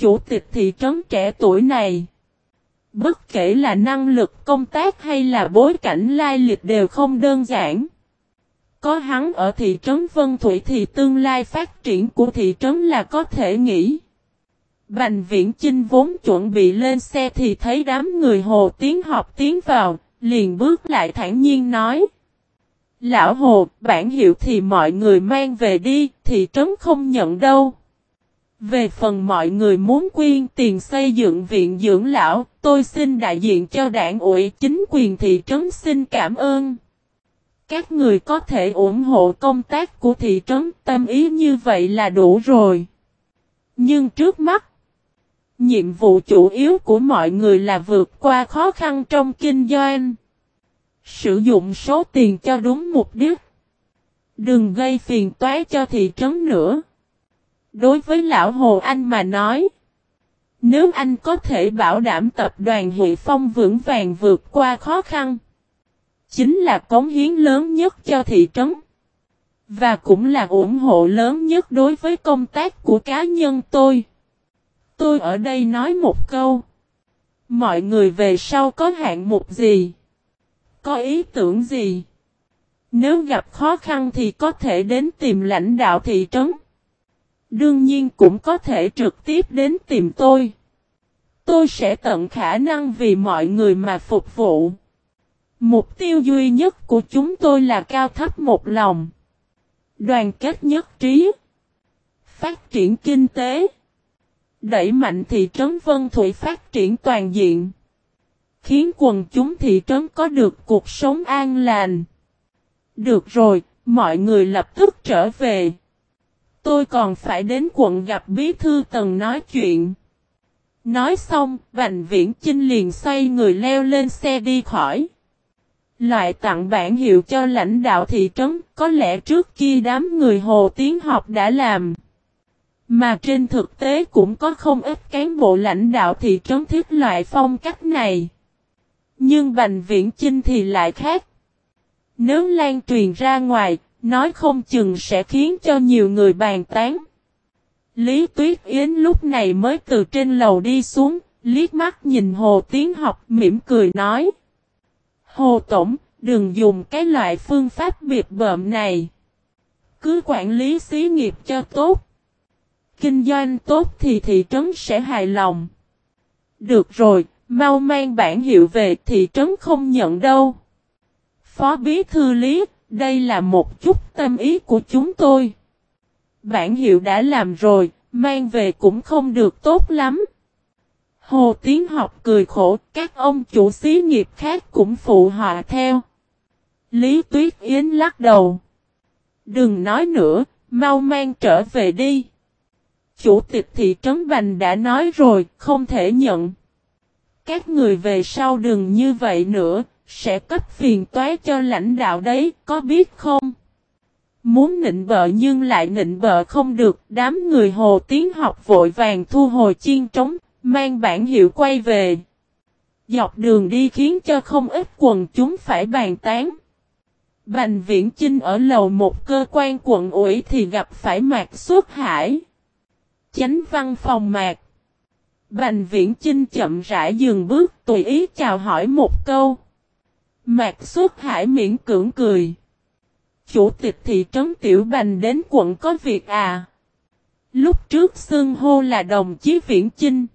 Chủ tịch thị trấn trẻ tuổi này, bất kể là năng lực công tác hay là bối cảnh lai lịch đều không đơn giản. Có hắn ở thị trấn Vân Thủy thì tương lai phát triển của thị trấn là có thể nghĩ. Bành viễn Chinh vốn chuẩn bị lên xe thì thấy đám người hồ tiến học tiến vào, liền bước lại thản nhiên nói. Lão hồ, bản hiệu thì mọi người mang về đi, thị trấn không nhận đâu. Về phần mọi người muốn quyên tiền xây dựng viện dưỡng lão, tôi xin đại diện cho đảng ủy chính quyền thị trấn xin cảm ơn. Các người có thể ủng hộ công tác của thị trấn tâm ý như vậy là đủ rồi. Nhưng trước mắt, nhiệm vụ chủ yếu của mọi người là vượt qua khó khăn trong kinh doanh. Sử dụng số tiền cho đúng mục đích. Đừng gây phiền toái cho thị trấn nữa. Đối với lão Hồ Anh mà nói. Nếu anh có thể bảo đảm tập đoàn Hệ Phong vững vàng vượt qua khó khăn, chính là cống hiến lớn nhất cho thị trấn. Và cũng là ủng hộ lớn nhất đối với công tác của cá nhân tôi. Tôi ở đây nói một câu. Mọi người về sau có hạng mục gì? Có ý tưởng gì? Nếu gặp khó khăn thì có thể đến tìm lãnh đạo thị trấn. Đương nhiên cũng có thể trực tiếp đến tìm tôi. Tôi sẽ tận khả năng vì mọi người mà phục vụ. Mục tiêu duy nhất của chúng tôi là cao thấp một lòng. Đoàn kết nhất trí. Phát triển kinh tế. Đẩy mạnh thị trấn Vân Thủy phát triển toàn diện. Khiến quần chúng thị trấn có được cuộc sống an lành. Được rồi, mọi người lập tức trở về. Tôi còn phải đến quận gặp bí thư tần nói chuyện. Nói xong, Bành Viễn Chinh liền xoay người leo lên xe đi khỏi. Loại tặng bản hiệu cho lãnh đạo thị trấn, có lẽ trước kia đám người Hồ Tiến học đã làm. Mà trên thực tế cũng có không ít cán bộ lãnh đạo thị trấn thiết loại phong cách này. Nhưng Bành Viễn Chinh thì lại khác. Nếu lan truyền ra ngoài, nói không chừng sẽ khiến cho nhiều người bàn tán. Lý Tuyết Yến lúc này mới từ trên lầu đi xuống, liếc mắt nhìn Hồ Tiến học mỉm cười nói. Hồ Tổng, đừng dùng cái loại phương pháp biệt bợm này. Cứ quản lý xí nghiệp cho tốt. Kinh doanh tốt thì thị trấn sẽ hài lòng. Được rồi, mau mang bản hiệu về thị trấn không nhận đâu. Phó Bí Thư Lý, đây là một chút tâm ý của chúng tôi. Bản hiệu đã làm rồi, mang về cũng không được tốt lắm. Hồ Tiến học cười khổ, các ông chủ xí nghiệp khác cũng phụ họa theo. Lý Tuyết Yến lắc đầu. Đừng nói nữa, mau mang trở về đi. Chủ tịch thị trấn Bành đã nói rồi, không thể nhận. Các người về sau đừng như vậy nữa, sẽ cấp phiền toái cho lãnh đạo đấy, có biết không? Muốn nịnh bợ nhưng lại nịnh bợ không được, đám người hồ tiến học vội vàng thu hồi chiên trống, mang bản hiệu quay về. Dọc đường đi khiến cho không ít quần chúng phải bàn tán. Bành viễn Chinh ở lầu một cơ quan quận ủy thì gặp phải Mạc Xuất Hải. Chánh văn phòng Mạc. Bành viễn Chinh chậm rãi dừng bước tùy ý chào hỏi một câu. Mạc Xuất Hải miễn cưỡng cười. Chủ tịch thị trấn Tiểu Bành đến quận có việc à? Lúc trước xưng hô là đồng chí Viễn Chinh.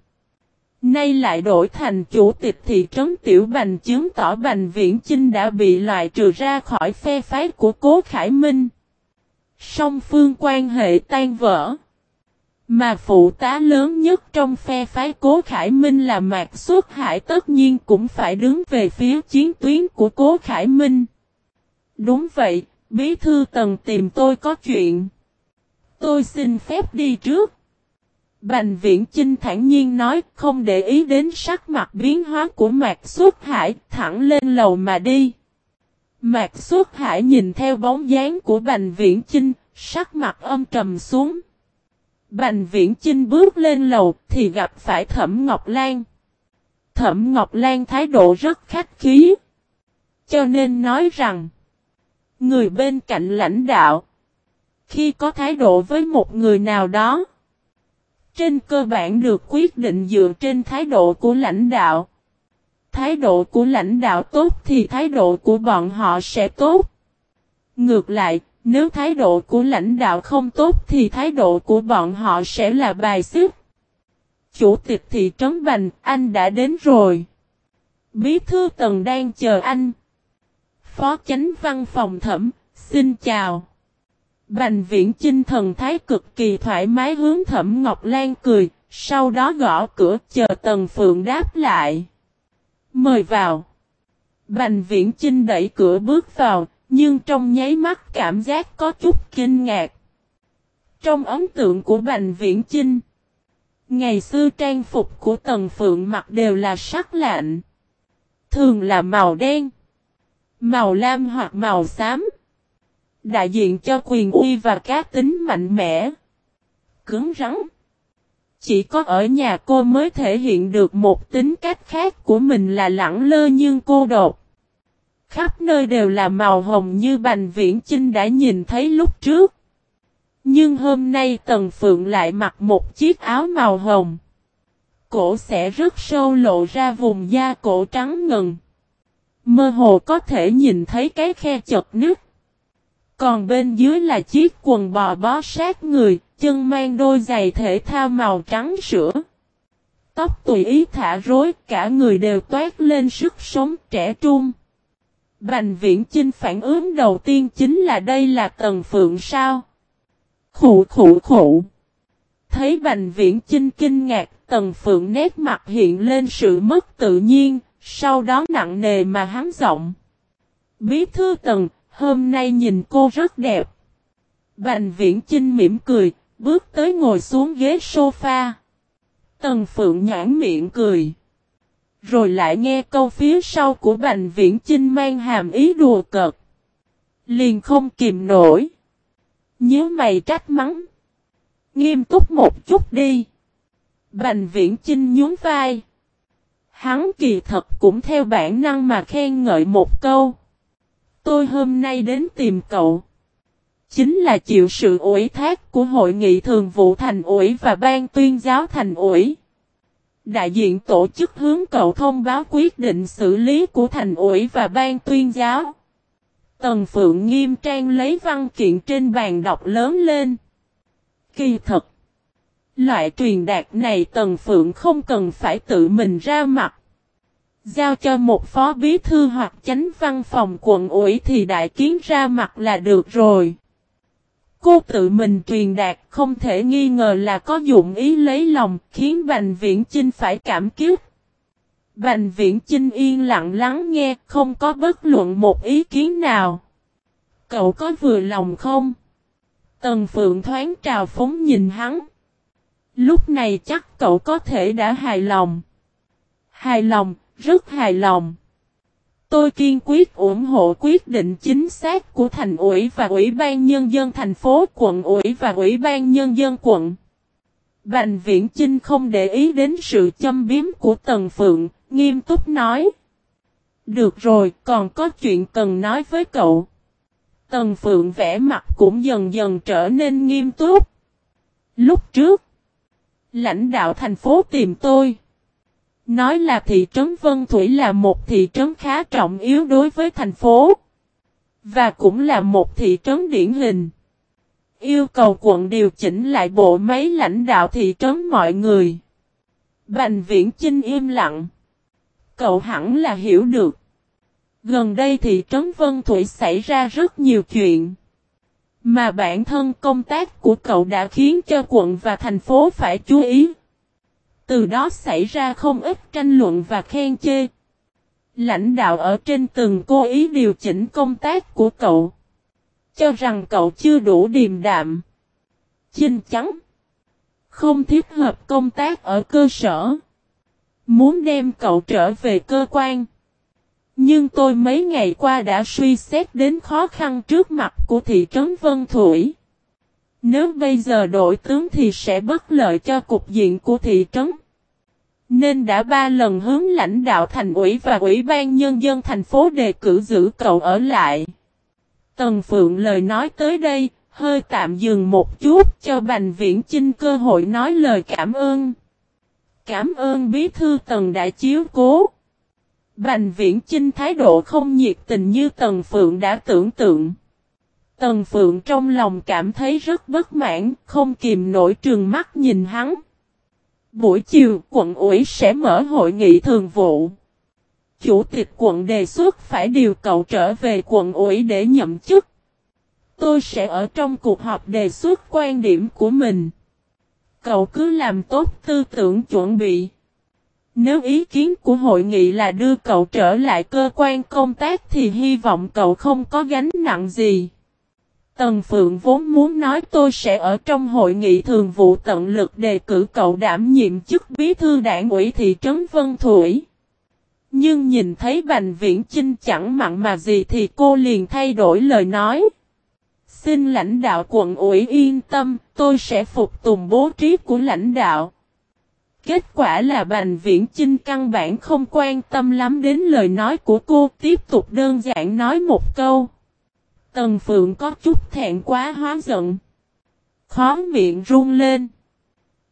Nay lại đổi thành chủ tịch thị trấn Tiểu Bành chứng tỏ Bành Viễn Chinh đã bị loại trừ ra khỏi phe phái của Cố Khải Minh. Song phương quan hệ tan vỡ. Mà phụ tá lớn nhất trong phe phái Cố Khải Minh là Mạc Xuất Hải tất nhiên cũng phải đứng về phía chiến tuyến của Cố Khải Minh. Đúng vậy, Bí thư tần tìm tôi có chuyện. Tôi xin phép đi trước. Bành viễn Chinh thản nhiên nói không để ý đến sắc mặt biến hóa của Mạc Xuất Hải thẳng lên lầu mà đi. Mạc Xuất Hải nhìn theo bóng dáng của Bành Viễn Chinh, sắc mặt âm trầm xuống. Bành Viễn Chinh bước lên lầu thì gặp phải Thẩm Ngọc Lan. Thẩm Ngọc Lan thái độ rất khách khí. Cho nên nói rằng Người bên cạnh lãnh đạo. Khi có thái độ với một người nào đó. Trên cơ bản được quyết định dựa trên thái độ của lãnh đạo. Thái độ của lãnh đạo tốt thì thái độ của bọn họ sẽ tốt. Ngược lại, nếu thái độ của lãnh đạo không tốt thì thái độ của bọn họ sẽ là bài xích. Chủ tịch thị trấn Bành, anh đã đến rồi. Bí thư Tần đang chờ anh. Phó chánh văn phòng thẩm, xin chào. Bành viễn chinh thần thái cực kỳ thoải mái hướng thẩm Ngọc Lan cười, sau đó gõ cửa chờ Tần Phượng đáp lại. Mời vào. Bành viễn chinh đẩy cửa bước vào, nhưng trong nháy mắt cảm giác có chút kinh ngạc. Trong ấn tượng của Bành Viễn Chinh, ngày xưa trang phục của Tần Phượng mặc đều là sắc lạnh, thường là màu đen. Màu lam hoặc màu xám. Đại diện cho quyền uy và cá tính mạnh mẽ. Cứng rắn. Chỉ có ở nhà cô mới thể hiện được một tính cách khác của mình là lẳng lơ nhưng cô độc Khắp nơi đều là màu hồng như Bành Viễn Chinh đã nhìn thấy lúc trước. Nhưng hôm nay Tần Phượng lại mặc một chiếc áo màu hồng. Cổ sẽ rất sâu lộ ra vùng da cổ trắng ngần. Mơ hồ có thể nhìn thấy cái khe chật nước. Còn bên dưới là chiếc quần bò bó sát người, chân mang đôi giày thể thao màu trắng sữa. Tóc tùy ý thả rối, cả người đều toát lên sức sống trẻ trung. Bành viễn chinh phản ứng đầu tiên chính là đây là tần phượng sao. Khủ khủ khủ. Thấy bành viễn chinh kinh ngạc, tần phượng nét mặt hiện lên sự mất tự nhiên, sau đó nặng nề mà hắn giọng. Bí thư tần, hôm nay nhìn cô rất đẹp. Bành viễn chinh mỉm cười, bước tới ngồi xuống ghế sofa. Tần phượng nhãn miệng cười. Rồi lại nghe câu phía sau của Bành Viễn Chinh mang hàm ý đùa cợt. Liền không kìm nổi. Nhớ mày trách mắng. Nghiêm túc một chút đi. Bành Viễn Chinh nhún vai. Hắn kỳ thật cũng theo bản năng mà khen ngợi một câu. Tôi hôm nay đến tìm cậu. Chính là chịu sự ủy thác của Hội nghị Thường vụ Thành ủy và Ban tuyên giáo Thành ủy. Đại diện tổ chức hướng cậu thông báo quyết định xử lý của thành ủy và ban tuyên giáo. Tần Phượng nghiêm trang lấy văn kiện trên bàn đọc lớn lên. Kỳ thật. Loại truyền đạt này Tần Phượng không cần phải tự mình ra mặt. Giao cho một phó bí thư hoặc chánh văn phòng quận ủy thì đại kiến ra mặt là được rồi. Cô tự mình truyền đạt không thể nghi ngờ là có dụng ý lấy lòng khiến Bành Viễn Chinh phải cảm kiếp. Bành Viễn Chinh yên lặng lắng nghe không có bất luận một ý kiến nào. Cậu có vừa lòng không? Tần Phượng thoáng trào phóng nhìn hắn. Lúc này chắc cậu có thể đã hài lòng. Hài lòng, rất hài lòng. Tôi kiên quyết ủng hộ quyết định chính xác của thành ủy và ủy ban nhân dân thành phố quận ủy và ủy ban nhân dân quận. Bành viễn Chinh không để ý đến sự châm biếm của Tần Phượng, nghiêm túc nói. Được rồi, còn có chuyện cần nói với cậu. Tần Phượng vẽ mặt cũng dần dần trở nên nghiêm túc. Lúc trước, lãnh đạo thành phố tìm tôi. Nói là thị trấn Vân Thủy là một thị trấn khá trọng yếu đối với thành phố. Và cũng là một thị trấn điển hình. Yêu cầu quận điều chỉnh lại bộ máy lãnh đạo thị trấn mọi người. Bành viễn Chinh im lặng. Cậu hẳn là hiểu được. Gần đây thị trấn Vân Thủy xảy ra rất nhiều chuyện. Mà bản thân công tác của cậu đã khiến cho quận và thành phố phải chú ý. Từ đó xảy ra không ít tranh luận và khen chê. Lãnh đạo ở trên từng cố ý điều chỉnh công tác của cậu. Cho rằng cậu chưa đủ điềm đạm. Chinh chắn. Không thích hợp công tác ở cơ sở. Muốn đem cậu trở về cơ quan. Nhưng tôi mấy ngày qua đã suy xét đến khó khăn trước mặt của thị trấn Vân Thủy. Nếu bây giờ đổi tướng thì sẽ bất lợi cho cục diện của thị trấn. Nên đã ba lần hướng lãnh đạo thành ủy và ủy ban nhân dân thành phố đề cử giữ cậu ở lại. Tần Phượng lời nói tới đây, hơi tạm dừng một chút cho Bành Viễn Chinh cơ hội nói lời cảm ơn. Cảm ơn bí thư Tần đã chiếu cố. Bành Viễn Chinh thái độ không nhiệt tình như Tần Phượng đã tưởng tượng. Tần Phượng trong lòng cảm thấy rất bất mãn, không kìm nổi trường mắt nhìn hắn. Buổi chiều, quận ủy sẽ mở hội nghị thường vụ. Chủ tịch quận đề xuất phải điều cậu trở về quận ủy để nhậm chức. Tôi sẽ ở trong cuộc họp đề xuất quan điểm của mình. Cậu cứ làm tốt tư tưởng chuẩn bị. Nếu ý kiến của hội nghị là đưa cậu trở lại cơ quan công tác thì hy vọng cậu không có gánh nặng gì. Tần Phượng vốn muốn nói tôi sẽ ở trong hội nghị thường vụ tận lực đề cử cậu đảm nhiệm chức bí thư đảng ủy thị trấn Vân Thủy. Nhưng nhìn thấy Bành Viễn Chinh chẳng mặn mà gì thì cô liền thay đổi lời nói. Xin lãnh đạo quận ủy yên tâm, tôi sẽ phục tùng bố trí của lãnh đạo. Kết quả là Bành Viễn Chinh căn bản không quan tâm lắm đến lời nói của cô, tiếp tục đơn giản nói một câu. Tần Phượng có chút thẹn quá hóa giận. Khó miệng run lên.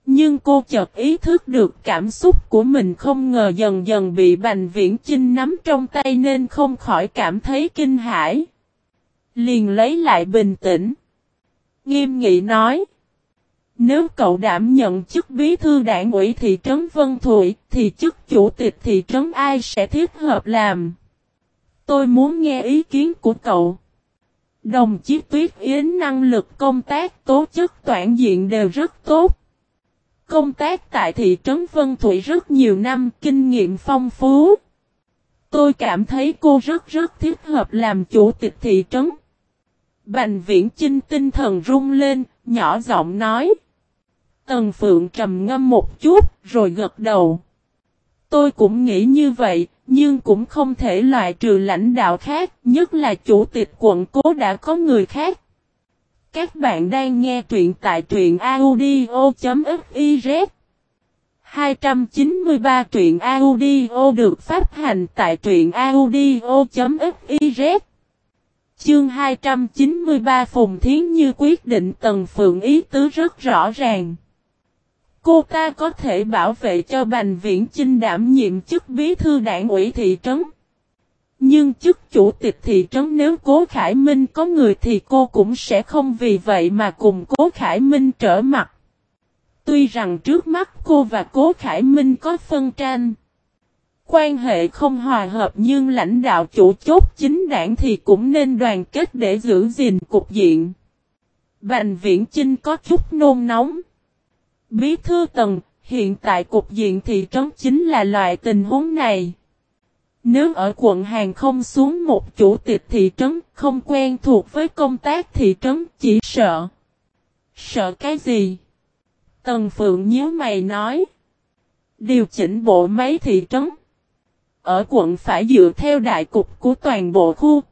Nhưng cô chợt ý thức được cảm xúc của mình không ngờ dần dần bị Bành Viễn Chinh nắm trong tay nên không khỏi cảm thấy kinh hãi. Liền lấy lại bình tĩnh. Nghiêm nghị nói. Nếu cậu đảm nhận chức bí thư đảng ủy thị trấn Vân Thụy, thì chức chủ tịch thị trấn ai sẽ thiết hợp làm? Tôi muốn nghe ý kiến của cậu. Đồng chí Tuyết Yến năng lực công tác tố chức toàn diện đều rất tốt. Công tác tại thị trấn Vân Thụy rất nhiều năm, kinh nghiệm phong phú. Tôi cảm thấy cô rất rất thích hợp làm chủ tịch thị trấn. Bành viễn Trinh tinh thần rung lên, nhỏ giọng nói. Tần Phượng trầm ngâm một chút, rồi gật đầu. Tôi cũng nghĩ như vậy, nhưng cũng không thể loại trừ lãnh đạo khác, nhất là chủ tịch quận cố đã có người khác. Các bạn đang nghe truyện tại truyện audio.fiz 293 truyện audio được phát hành tại truyện audio.fiz Chương 293 Phùng Thiến Như quyết định Tần Phượng ý tứ rất rõ ràng. Cô ta có thể bảo vệ cho Bành Viễn Chinh đảm nhiệm chức bí thư đảng ủy thị trấn. Nhưng chức chủ tịch thị trấn nếu Cố Khải Minh có người thì cô cũng sẽ không vì vậy mà cùng Cố Khải Minh trở mặt. Tuy rằng trước mắt cô và Cố Khải Minh có phân tranh. Quan hệ không hòa hợp nhưng lãnh đạo chủ chốt chính đảng thì cũng nên đoàn kết để giữ gìn cục diện. Bành viễn Chinh có chút nôn nóng. Bí thư tầng, hiện tại cục diện thị trấn chính là loại tình huống này. Nếu ở quận hàng không xuống một chủ tịch thị trấn không quen thuộc với công tác thị trấn chỉ sợ. Sợ cái gì? Tần Phượng nhớ mày nói. Điều chỉnh bộ máy thị trấn. Ở quận phải dựa theo đại cục của toàn bộ khu.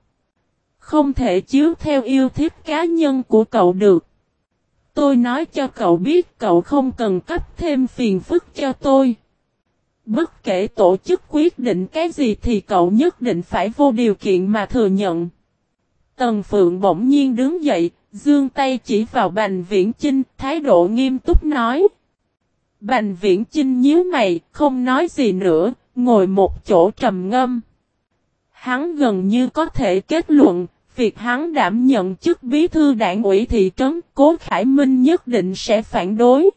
Không thể chiếu theo yêu thích cá nhân của cậu được. Tôi nói cho cậu biết cậu không cần cấp thêm phiền phức cho tôi. Bất kể tổ chức quyết định cái gì thì cậu nhất định phải vô điều kiện mà thừa nhận. Tần Phượng bỗng nhiên đứng dậy, dương tay chỉ vào Bành Viễn Chinh, thái độ nghiêm túc nói. Bành Viễn Chinh nhíu mày, không nói gì nữa, ngồi một chỗ trầm ngâm. Hắn gần như có thể kết luận, việc hắn đảm nhận chức bí thư đảng ủy thị trấn, Cố Khải Minh nhất định sẽ phản đối.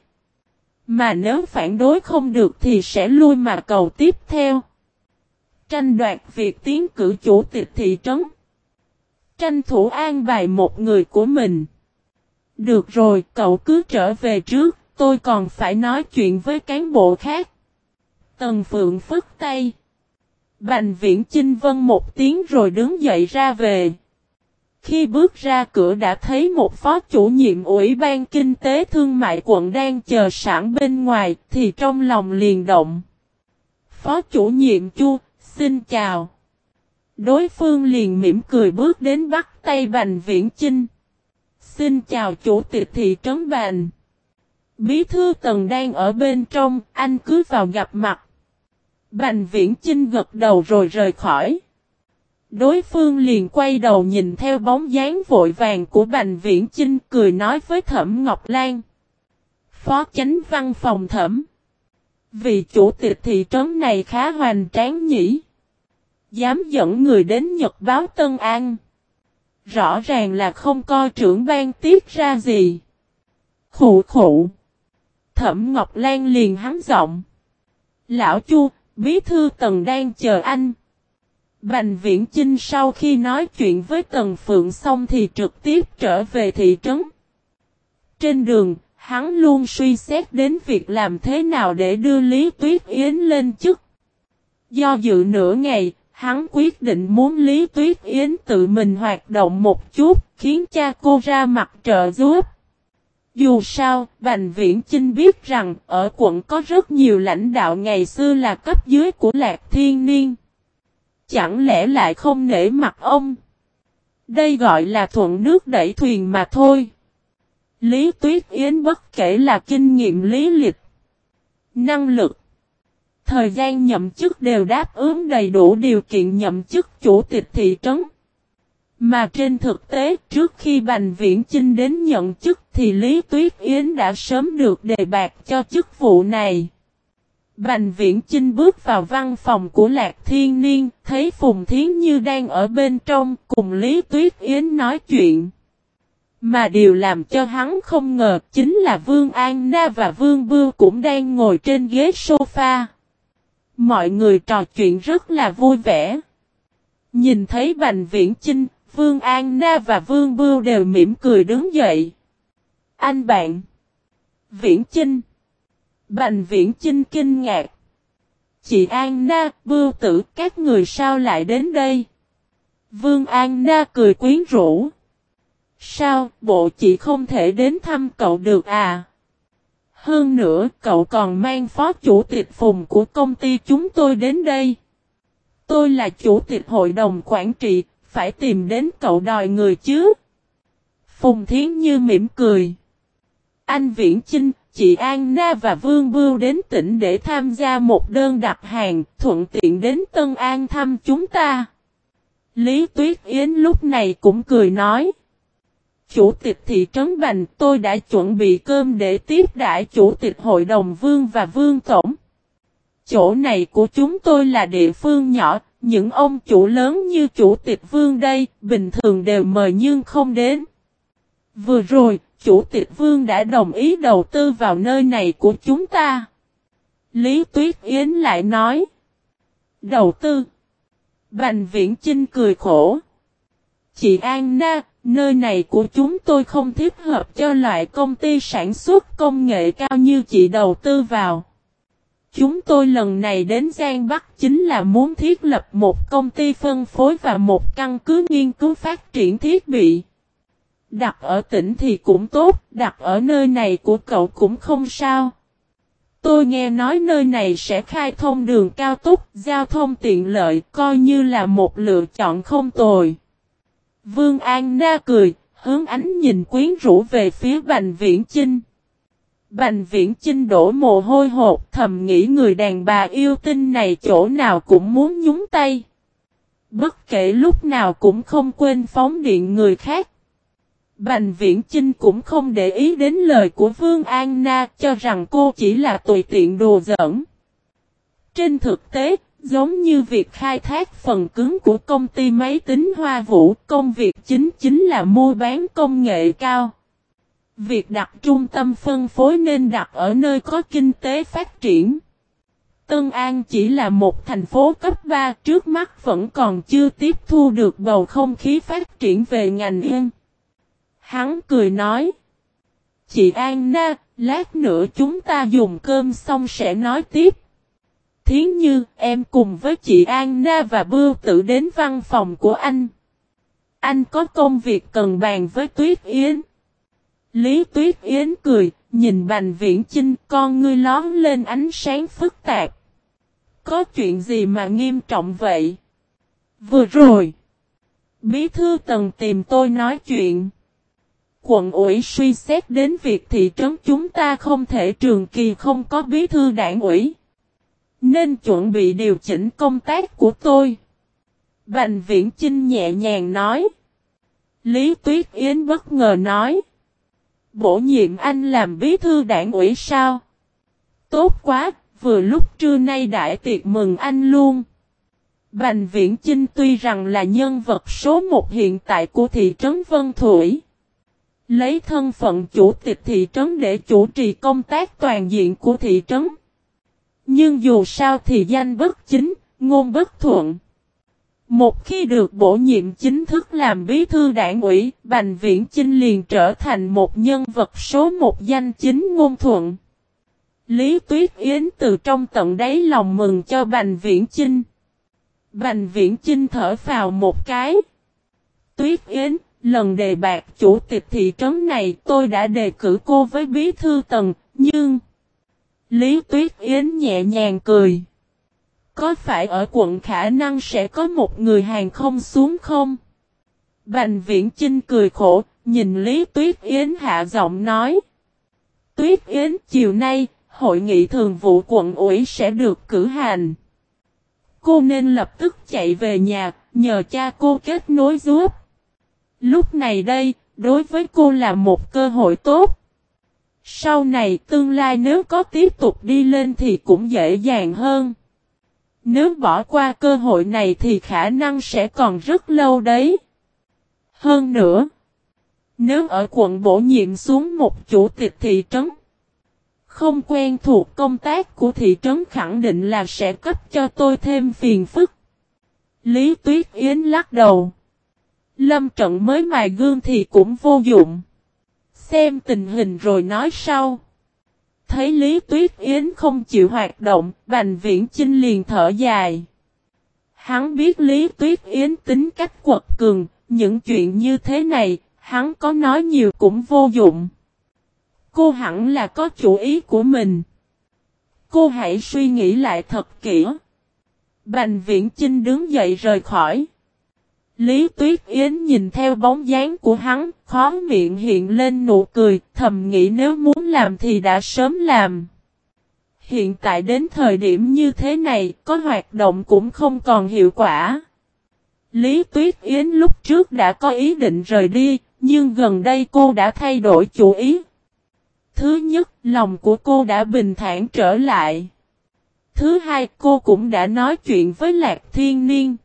Mà nếu phản đối không được thì sẽ lui mà cầu tiếp theo. Tranh đoạt việc tiến cử chủ tịch thị trấn. Tranh thủ an bài một người của mình. Được rồi, cậu cứ trở về trước, tôi còn phải nói chuyện với cán bộ khác. Tần Phượng phức tay. Bành viễn Chinh Vân một tiếng rồi đứng dậy ra về. Khi bước ra cửa đã thấy một phó chủ nhiệm Ủy ban Kinh tế Thương mại quận đang chờ sẵn bên ngoài thì trong lòng liền động. Phó chủ nhiệm Chu, xin chào. Đối phương liền mỉm cười bước đến bắt tay Bành Viễn Chinh. Xin chào chủ tịch thị trấn Bành. Bí thư Tần đang ở bên trong, anh cứ vào gặp mặt. Bành Viễn Chinh gật đầu rồi rời khỏi. Đối phương liền quay đầu nhìn theo bóng dáng vội vàng của Bành Viễn Chinh cười nói với Thẩm Ngọc Lan. Phó chánh văn phòng thẩm. Vì chủ tịch thị trấn này khá hoành tráng nhỉ. Dám dẫn người đến Nhật báo Tân An. Rõ ràng là không coi trưởng ban tiết ra gì. Khủ khủ. Thẩm Ngọc Lan liền hắn giọng. Lão Chu, bí thư tần đang chờ anh. Bành Viễn Chinh sau khi nói chuyện với Tần Phượng xong thì trực tiếp trở về thị trấn. Trên đường, hắn luôn suy xét đến việc làm thế nào để đưa Lý Tuyết Yến lên chức. Do dự nửa ngày, hắn quyết định muốn Lý Tuyết Yến tự mình hoạt động một chút, khiến cha cô ra mặt trợ giúp. Dù sao, Bành Viễn Chinh biết rằng ở quận có rất nhiều lãnh đạo ngày xưa là cấp dưới của Lạc Thiên Niên. Chẳng lẽ lại không nể mặt ông? Đây gọi là thuận nước đẩy thuyền mà thôi. Lý Tuyết Yến bất kể là kinh nghiệm lý lịch, năng lực, thời gian nhậm chức đều đáp ứng đầy đủ điều kiện nhậm chức chủ tịch thị trấn. Mà trên thực tế trước khi Bành Viễn Chinh đến nhận chức thì Lý Tuyết Yến đã sớm được đề bạc cho chức vụ này. Bành Viễn Chinh bước vào văn phòng của Lạc Thiên Niên, thấy Phùng Thiến Như đang ở bên trong, cùng Lý Tuyết Yến nói chuyện. Mà điều làm cho hắn không ngờ chính là Vương An Na và Vương Bưu cũng đang ngồi trên ghế sofa. Mọi người trò chuyện rất là vui vẻ. Nhìn thấy Bành Viễn Chinh, Vương An Na và Vương Bưu đều mỉm cười đứng dậy. Anh bạn. Viễn Chinh. Bành Viễn Chinh kinh ngạc. Chị An Na, Bưu tử, các người sao lại đến đây? Vương An Na cười quyến rũ. Sao, bộ chị không thể đến thăm cậu được à? Hơn nữa, cậu còn mang phó chủ tịch phùng của công ty chúng tôi đến đây. Tôi là chủ tịch hội đồng quản trị, phải tìm đến cậu đòi người chứ. Phùng Thiến Như mỉm cười. Anh Viễn Chinh, chị An Na và Vương Bưu đến tỉnh để tham gia một đơn đặt hàng, thuận tiện đến Tân An thăm chúng ta. Lý Tuyết Yến lúc này cũng cười nói. Chủ tịch thị trấn Bành tôi đã chuẩn bị cơm để tiếp đãi chủ tịch hội đồng Vương và Vương Tổng. Chỗ này của chúng tôi là địa phương nhỏ, những ông chủ lớn như chủ tịch Vương đây, bình thường đều mời nhưng không đến. Vừa rồi, chủ tịch Vương đã đồng ý đầu tư vào nơi này của chúng ta. Lý Tuyết Yến lại nói. Đầu tư. Bành Viễn Chinh cười khổ. Chị An Na, nơi này của chúng tôi không thích hợp cho loại công ty sản xuất công nghệ cao như chị đầu tư vào. Chúng tôi lần này đến Giang Bắc chính là muốn thiết lập một công ty phân phối và một căn cứ nghiên cứu phát triển thiết bị. Đặt ở tỉnh thì cũng tốt, đặt ở nơi này của cậu cũng không sao. Tôi nghe nói nơi này sẽ khai thông đường cao tốc, giao thông tiện lợi, coi như là một lựa chọn không tồi. Vương An Na cười, hướng ánh nhìn quyến rũ về phía Bành Viễn Chinh. Bành Viễn Chinh đổ mồ hôi hột thầm nghĩ người đàn bà yêu tinh này chỗ nào cũng muốn nhúng tay. Bất kể lúc nào cũng không quên phóng điện người khác. Bành Viễn Chinh cũng không để ý đến lời của Vương An Na cho rằng cô chỉ là tùy tiện đồ giỡn. Trên thực tế, giống như việc khai thác phần cứng của công ty máy tính Hoa Vũ, công việc chính chính là mua bán công nghệ cao. Việc đặt trung tâm phân phối nên đặt ở nơi có kinh tế phát triển. Tân An chỉ là một thành phố cấp 3 trước mắt vẫn còn chưa tiếp thu được bầu không khí phát triển về ngành yên. Hắn cười nói. Chị An Na, lát nữa chúng ta dùng cơm xong sẽ nói tiếp. Thiến Như, em cùng với chị An Na và Bưu Tử đến văn phòng của anh. Anh có công việc cần bàn với Tuyết Yến. Lý Tuyết Yến cười, nhìn Bành Viễn Chinh con ngươi lón lên ánh sáng phức tạp. Có chuyện gì mà nghiêm trọng vậy? Vừa rồi, Bí thư tần tìm tôi nói chuyện. Quận ủy suy xét đến việc thị trấn chúng ta không thể trường kỳ không có bí thư đảng ủy. Nên chuẩn bị điều chỉnh công tác của tôi. Bành viễn Trinh nhẹ nhàng nói. Lý Tuyết Yến bất ngờ nói. Bổ nhiệm anh làm bí thư đảng ủy sao? Tốt quá, vừa lúc trưa nay đại tiệc mừng anh luôn. Bành Viễn Chinh tuy rằng là nhân vật số một hiện tại của thị trấn Vân Thủy. Lấy thân phận chủ tịch thị trấn để chủ trì công tác toàn diện của thị trấn. Nhưng dù sao thì danh bất chính, ngôn bất thuận. Một khi được bổ nhiệm chính thức làm bí thư đảng ủy, Bành Viễn Chinh liền trở thành một nhân vật số một danh chính ngôn thuận. Lý Tuyết Yến từ trong tận đáy lòng mừng cho Bành Viễn Chinh. Bành Viễn Chinh thở vào một cái. Tuyết Yến, lần đề bạc chủ tịch thị trấn này tôi đã đề cử cô với bí thư tầng, nhưng... Lý Tuyết Yến nhẹ nhàng cười. Có phải ở quận khả năng sẽ có một người hàng không xuống không? Bành viễn Trinh cười khổ, nhìn Lý Tuyết Yến hạ giọng nói. Tuyết Yến chiều nay, hội nghị thường vụ quận ủy sẽ được cử hành. Cô nên lập tức chạy về nhà, nhờ cha cô kết nối giúp. Lúc này đây, đối với cô là một cơ hội tốt. Sau này tương lai nếu có tiếp tục đi lên thì cũng dễ dàng hơn. Nếu bỏ qua cơ hội này thì khả năng sẽ còn rất lâu đấy. Hơn nữa, nếu ở quận bổ nhiệm xuống một chủ tịch thị trấn, không quen thuộc công tác của thị trấn khẳng định là sẽ cấp cho tôi thêm phiền phức. Lý Tuyết Yến lắc đầu. Lâm trận mới mài gương thì cũng vô dụng. Xem tình hình rồi nói sau. Thấy Lý Tuyết Yến không chịu hoạt động, Bành Viễn Chinh liền thở dài. Hắn biết Lý Tuyết Yến tính cách quật cường, những chuyện như thế này, hắn có nói nhiều cũng vô dụng. Cô hẳn là có chủ ý của mình. Cô hãy suy nghĩ lại thật kỹ. Bành Viễn Chinh đứng dậy rời khỏi. Lý Tuyết Yến nhìn theo bóng dáng của hắn, khó miệng hiện lên nụ cười, thầm nghĩ nếu muốn làm thì đã sớm làm. Hiện tại đến thời điểm như thế này, có hoạt động cũng không còn hiệu quả. Lý Tuyết Yến lúc trước đã có ý định rời đi, nhưng gần đây cô đã thay đổi chủ ý. Thứ nhất, lòng của cô đã bình thản trở lại. Thứ hai, cô cũng đã nói chuyện với Lạc Thiên Niên.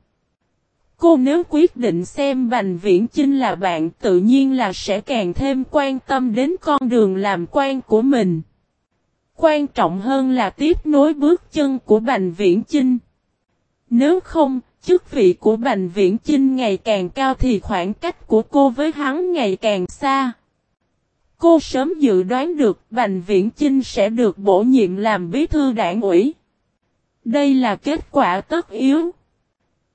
Cô nếu quyết định xem Bành Viễn Chinh là bạn tự nhiên là sẽ càng thêm quan tâm đến con đường làm quan của mình. Quan trọng hơn là tiếp nối bước chân của Bành Viễn Chinh. Nếu không, chức vị của Bành Viễn Chinh ngày càng cao thì khoảng cách của cô với hắn ngày càng xa. Cô sớm dự đoán được Bành Viễn Chinh sẽ được bổ nhiệm làm bí thư đảng ủy. Đây là kết quả tất yếu.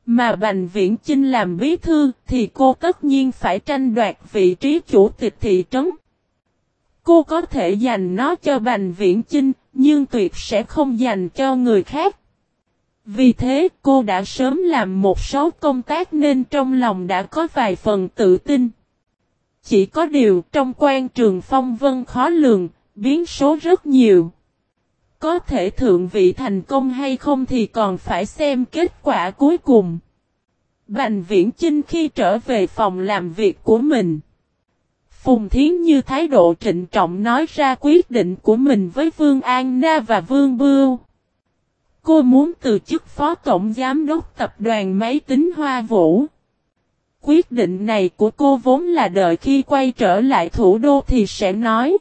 Mà Bành Viễn Chinh làm bí thư thì cô tất nhiên phải tranh đoạt vị trí chủ tịch thị trấn. Cô có thể dành nó cho Bành Viễn Chinh, nhưng tuyệt sẽ không dành cho người khác. Vì thế cô đã sớm làm một số công tác nên trong lòng đã có vài phần tự tin. Chỉ có điều trong quan trường phong vân khó lường, biến số rất nhiều. Có thể thượng vị thành công hay không thì còn phải xem kết quả cuối cùng. Bành viễn Trinh khi trở về phòng làm việc của mình. Phùng Thiến Như thái độ trịnh trọng nói ra quyết định của mình với Vương An Na và Vương Bưu. Cô muốn từ chức phó tổng giám đốc tập đoàn máy tính Hoa Vũ. Quyết định này của cô vốn là đợi khi quay trở lại thủ đô thì sẽ nói.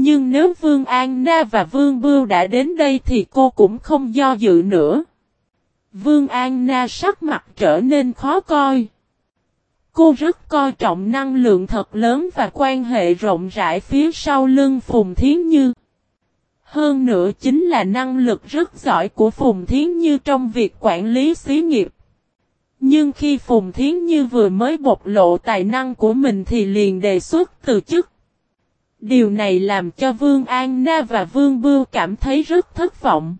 Nhưng nếu Vương An Na và Vương Bưu đã đến đây thì cô cũng không do dự nữa. Vương An Na sắc mặt trở nên khó coi. Cô rất coi trọng năng lượng thật lớn và quan hệ rộng rãi phía sau lưng Phùng Thiến Như. Hơn nữa chính là năng lực rất giỏi của Phùng Thiến Như trong việc quản lý xí nghiệp. Nhưng khi Phùng Thiến Như vừa mới bộc lộ tài năng của mình thì liền đề xuất từ chức. Điều này làm cho Vương An Na và Vương Bưu cảm thấy rất thất vọng.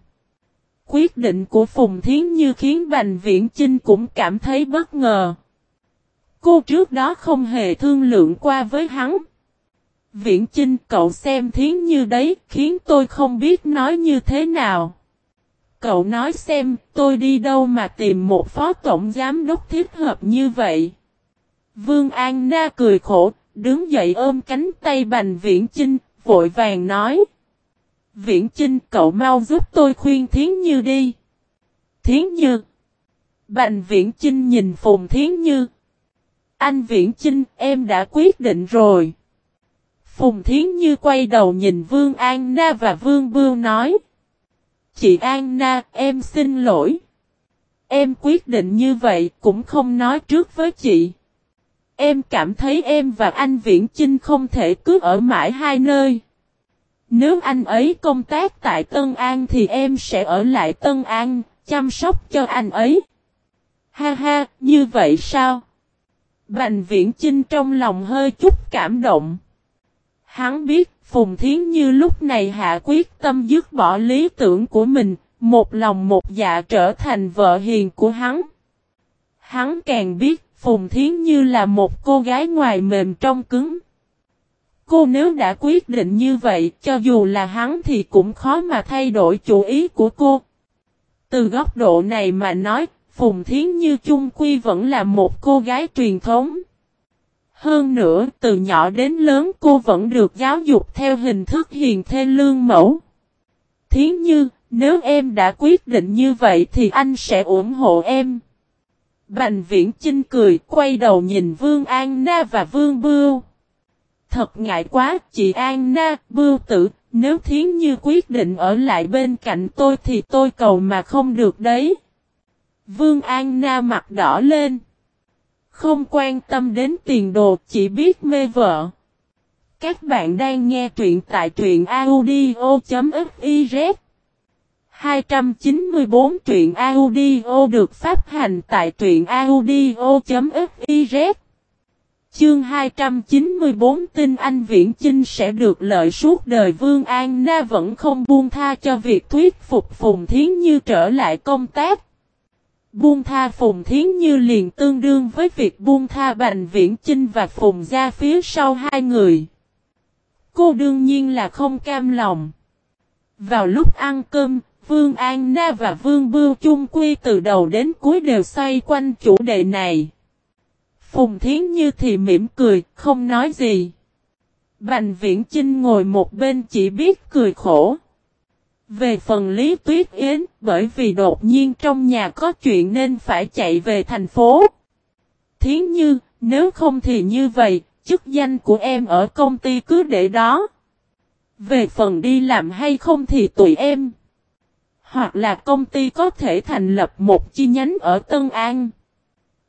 Quyết định của Phùng Thiến Như khiến Bành Viễn Chinh cũng cảm thấy bất ngờ. Cô trước đó không hề thương lượng qua với hắn. Viễn Chinh cậu xem Thiến Như đấy khiến tôi không biết nói như thế nào. Cậu nói xem tôi đi đâu mà tìm một phó tổng giám đốc thích hợp như vậy. Vương An Na cười khổ, đứng dậy ôm cánh tay Bành Viễn Chinh, vội vàng nói. Viễn Chinh cậu mau giúp tôi khuyên Thiến Như đi. Thiến Như. Bành Viễn Chinh nhìn Phùng Thiến Như. Anh Viễn Chinh em đã quyết định rồi. Phùng Thiến Như quay đầu nhìn Vương An Na và Vương Bưu nói. Chị An Na em xin lỗi. Em quyết định như vậy cũng không nói trước với chị. Em cảm thấy em và anh Viễn Chinh không thể cứ ở mãi hai nơi. Nếu anh ấy công tác tại Tân An thì em sẽ ở lại Tân An, chăm sóc cho anh ấy. Ha ha, như vậy sao? Bành viễn Chinh trong lòng hơi chút cảm động. Hắn biết Phùng Thiến Như lúc này hạ quyết tâm dứt bỏ lý tưởng của mình, một lòng một dạ trở thành vợ hiền của hắn. Hắn càng biết Phùng Thiến Như là một cô gái ngoài mềm trong cứng. Cô nếu đã quyết định như vậy, cho dù là hắn thì cũng khó mà thay đổi chủ ý của cô. Từ góc độ này mà nói, Phùng Thiến Như chung quy vẫn là một cô gái truyền thống. Hơn nữa, từ nhỏ đến lớn cô vẫn được giáo dục theo hình thức hiền thê lương mẫu. Thiến Như, nếu em đã quyết định như vậy thì anh sẽ ủng hộ em. Bành viễn Chinh cười, quay đầu nhìn Vương An Na và Vương Bưu. Thật ngại quá, chị An Na, Bưu tử, nếu Thiến Như quyết định ở lại bên cạnh tôi thì tôi cầu mà không được đấy. Vương An Na mặt đỏ lên. Không quan tâm đến tiền đồ, chỉ biết mê vợ. Các bạn đang nghe truyện tại truyện audio.fif 294 truyện audio được phát hành tại truyện audio.fiz Chương 294 tin anh Viễn Chinh sẽ được lợi suốt đời Vương An Na vẫn không buông tha cho việc thuyết phục Phùng Thiến Như trở lại công tác. Buông tha Phùng Thiến Như liền tương đương với việc buông tha Bành Viễn Chinh và Phùng ra phía sau hai người. Cô đương nhiên là không cam lòng. Vào lúc ăn cơm, Vương An Na và Vương Bưu chung quy từ đầu đến cuối đều xoay quanh chủ đề này. Phùng Thiến Như thì mỉm cười, không nói gì. Bành Viễn Chinh ngồi một bên chỉ biết cười khổ. Về phần Lý Tuyết Yến, bởi vì đột nhiên trong nhà có chuyện nên phải chạy về thành phố. Thiến Như, nếu không thì như vậy, chức danh của em ở công ty cứ để đó. Về phần đi làm hay không thì tùy em. Hoặc là công ty có thể thành lập một chi nhánh ở Tân An.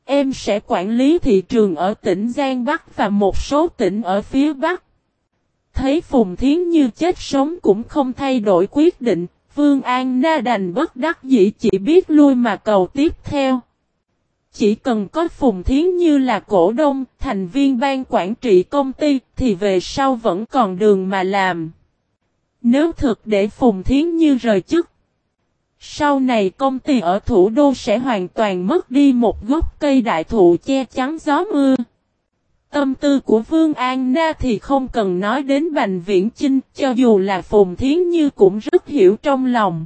Em sẽ quản lý thị trường ở tỉnh Giang Bắc và một số tỉnh ở phía Bắc. Thấy Phùng Thiến Như chết sống cũng không thay đổi quyết định, Vương An Na đành bất đắc dĩ chỉ biết lui mà cầu tiếp theo. Chỉ cần có Phùng Thiến Như là cổ đông, thành viên ban quản trị công ty, thì về sau vẫn còn đường mà làm. Nếu thực để Phùng Thiến Như rời chức, sau này công ty ở thủ đô sẽ hoàn toàn mất đi một gốc cây đại thụ che chắn gió mưa. Tâm tư của Vương An Na thì không cần nói đến Bành Viễn Chinh, cho dù là Phùng Thiến Như cũng rất hiểu trong lòng.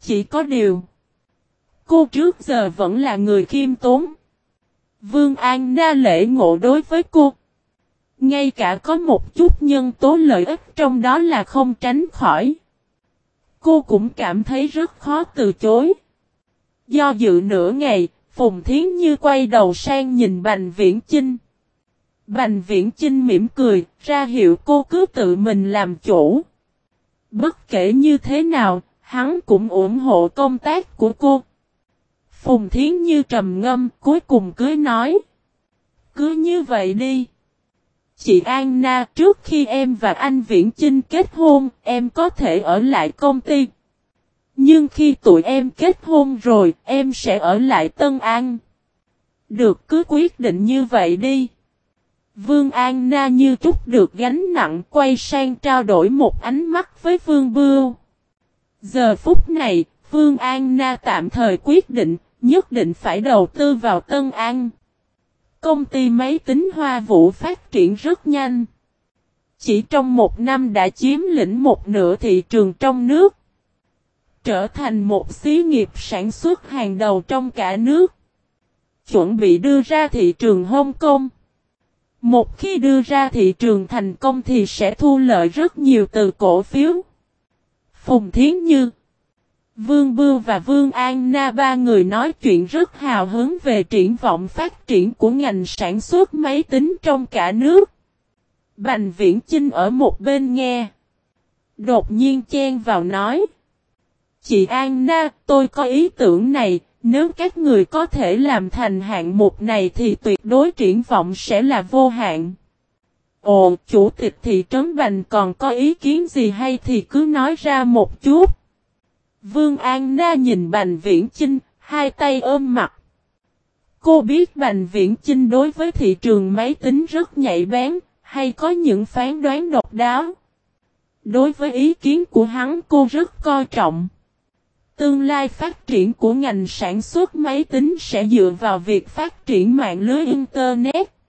Chỉ có điều, cô trước giờ vẫn là người khiêm tốn. Vương An Na lễ ngộ đối với cô. Ngay cả có một chút nhân tố lợi ích trong đó là không tránh khỏi. Cô cũng cảm thấy rất khó từ chối. Do dự nửa ngày, Phùng Thiến Như quay đầu sang nhìn Bành Viễn Chinh. Bành Viễn Chinh mỉm cười, ra hiệu cô cứ tự mình làm chủ. Bất kể như thế nào, hắn cũng ủng hộ công tác của cô. Phùng Thiến Như trầm ngâm, cuối cùng cưới nói. Cứ như vậy đi. Chị Anna, trước khi em và anh Viễn Chinh kết hôn, em có thể ở lại công ty. Nhưng khi tụi em kết hôn rồi, em sẽ ở lại Tân An. Được cứ quyết định như vậy đi. Vương Anna như chút được gánh nặng quay sang trao đổi một ánh mắt với Vương Bưu. Giờ phút này, Vương Anna tạm thời quyết định, nhất định phải đầu tư vào Tân An. Công ty máy tính Hoa Vũ phát triển rất nhanh. Chỉ trong một năm đã chiếm lĩnh một nửa thị trường trong nước. Trở thành một xí nghiệp sản xuất hàng đầu trong cả nước. Chuẩn bị đưa ra thị trường Hong Kong. Một khi đưa ra thị trường thành công thì sẽ thu lợi rất nhiều từ cổ phiếu. Phùng Thiến Như Vương Bưu và Vương An Na ba người nói chuyện rất hào hứng về triển vọng phát triển của ngành sản xuất máy tính trong cả nước. Bành Viễn Chinh ở một bên nghe. Đột nhiên chen vào nói. Chị An Na, tôi có ý tưởng này, nếu các người có thể làm thành hạng mục này thì tuyệt đối triển vọng sẽ là vô hạn. Ồ, chủ tịch thị trấn Bành còn có ý kiến gì hay thì cứ nói ra một chút. Vương An Na nhìn Bành Viễn Chinh, hai tay ôm mặt. Cô biết Bành Viễn Chinh đối với thị trường máy tính rất nhạy bén, hay có những phán đoán độc đáo. Đối với ý kiến của hắn cô rất coi trọng. Tương lai phát triển của ngành sản xuất máy tính sẽ dựa vào việc phát triển mạng lưới Internet.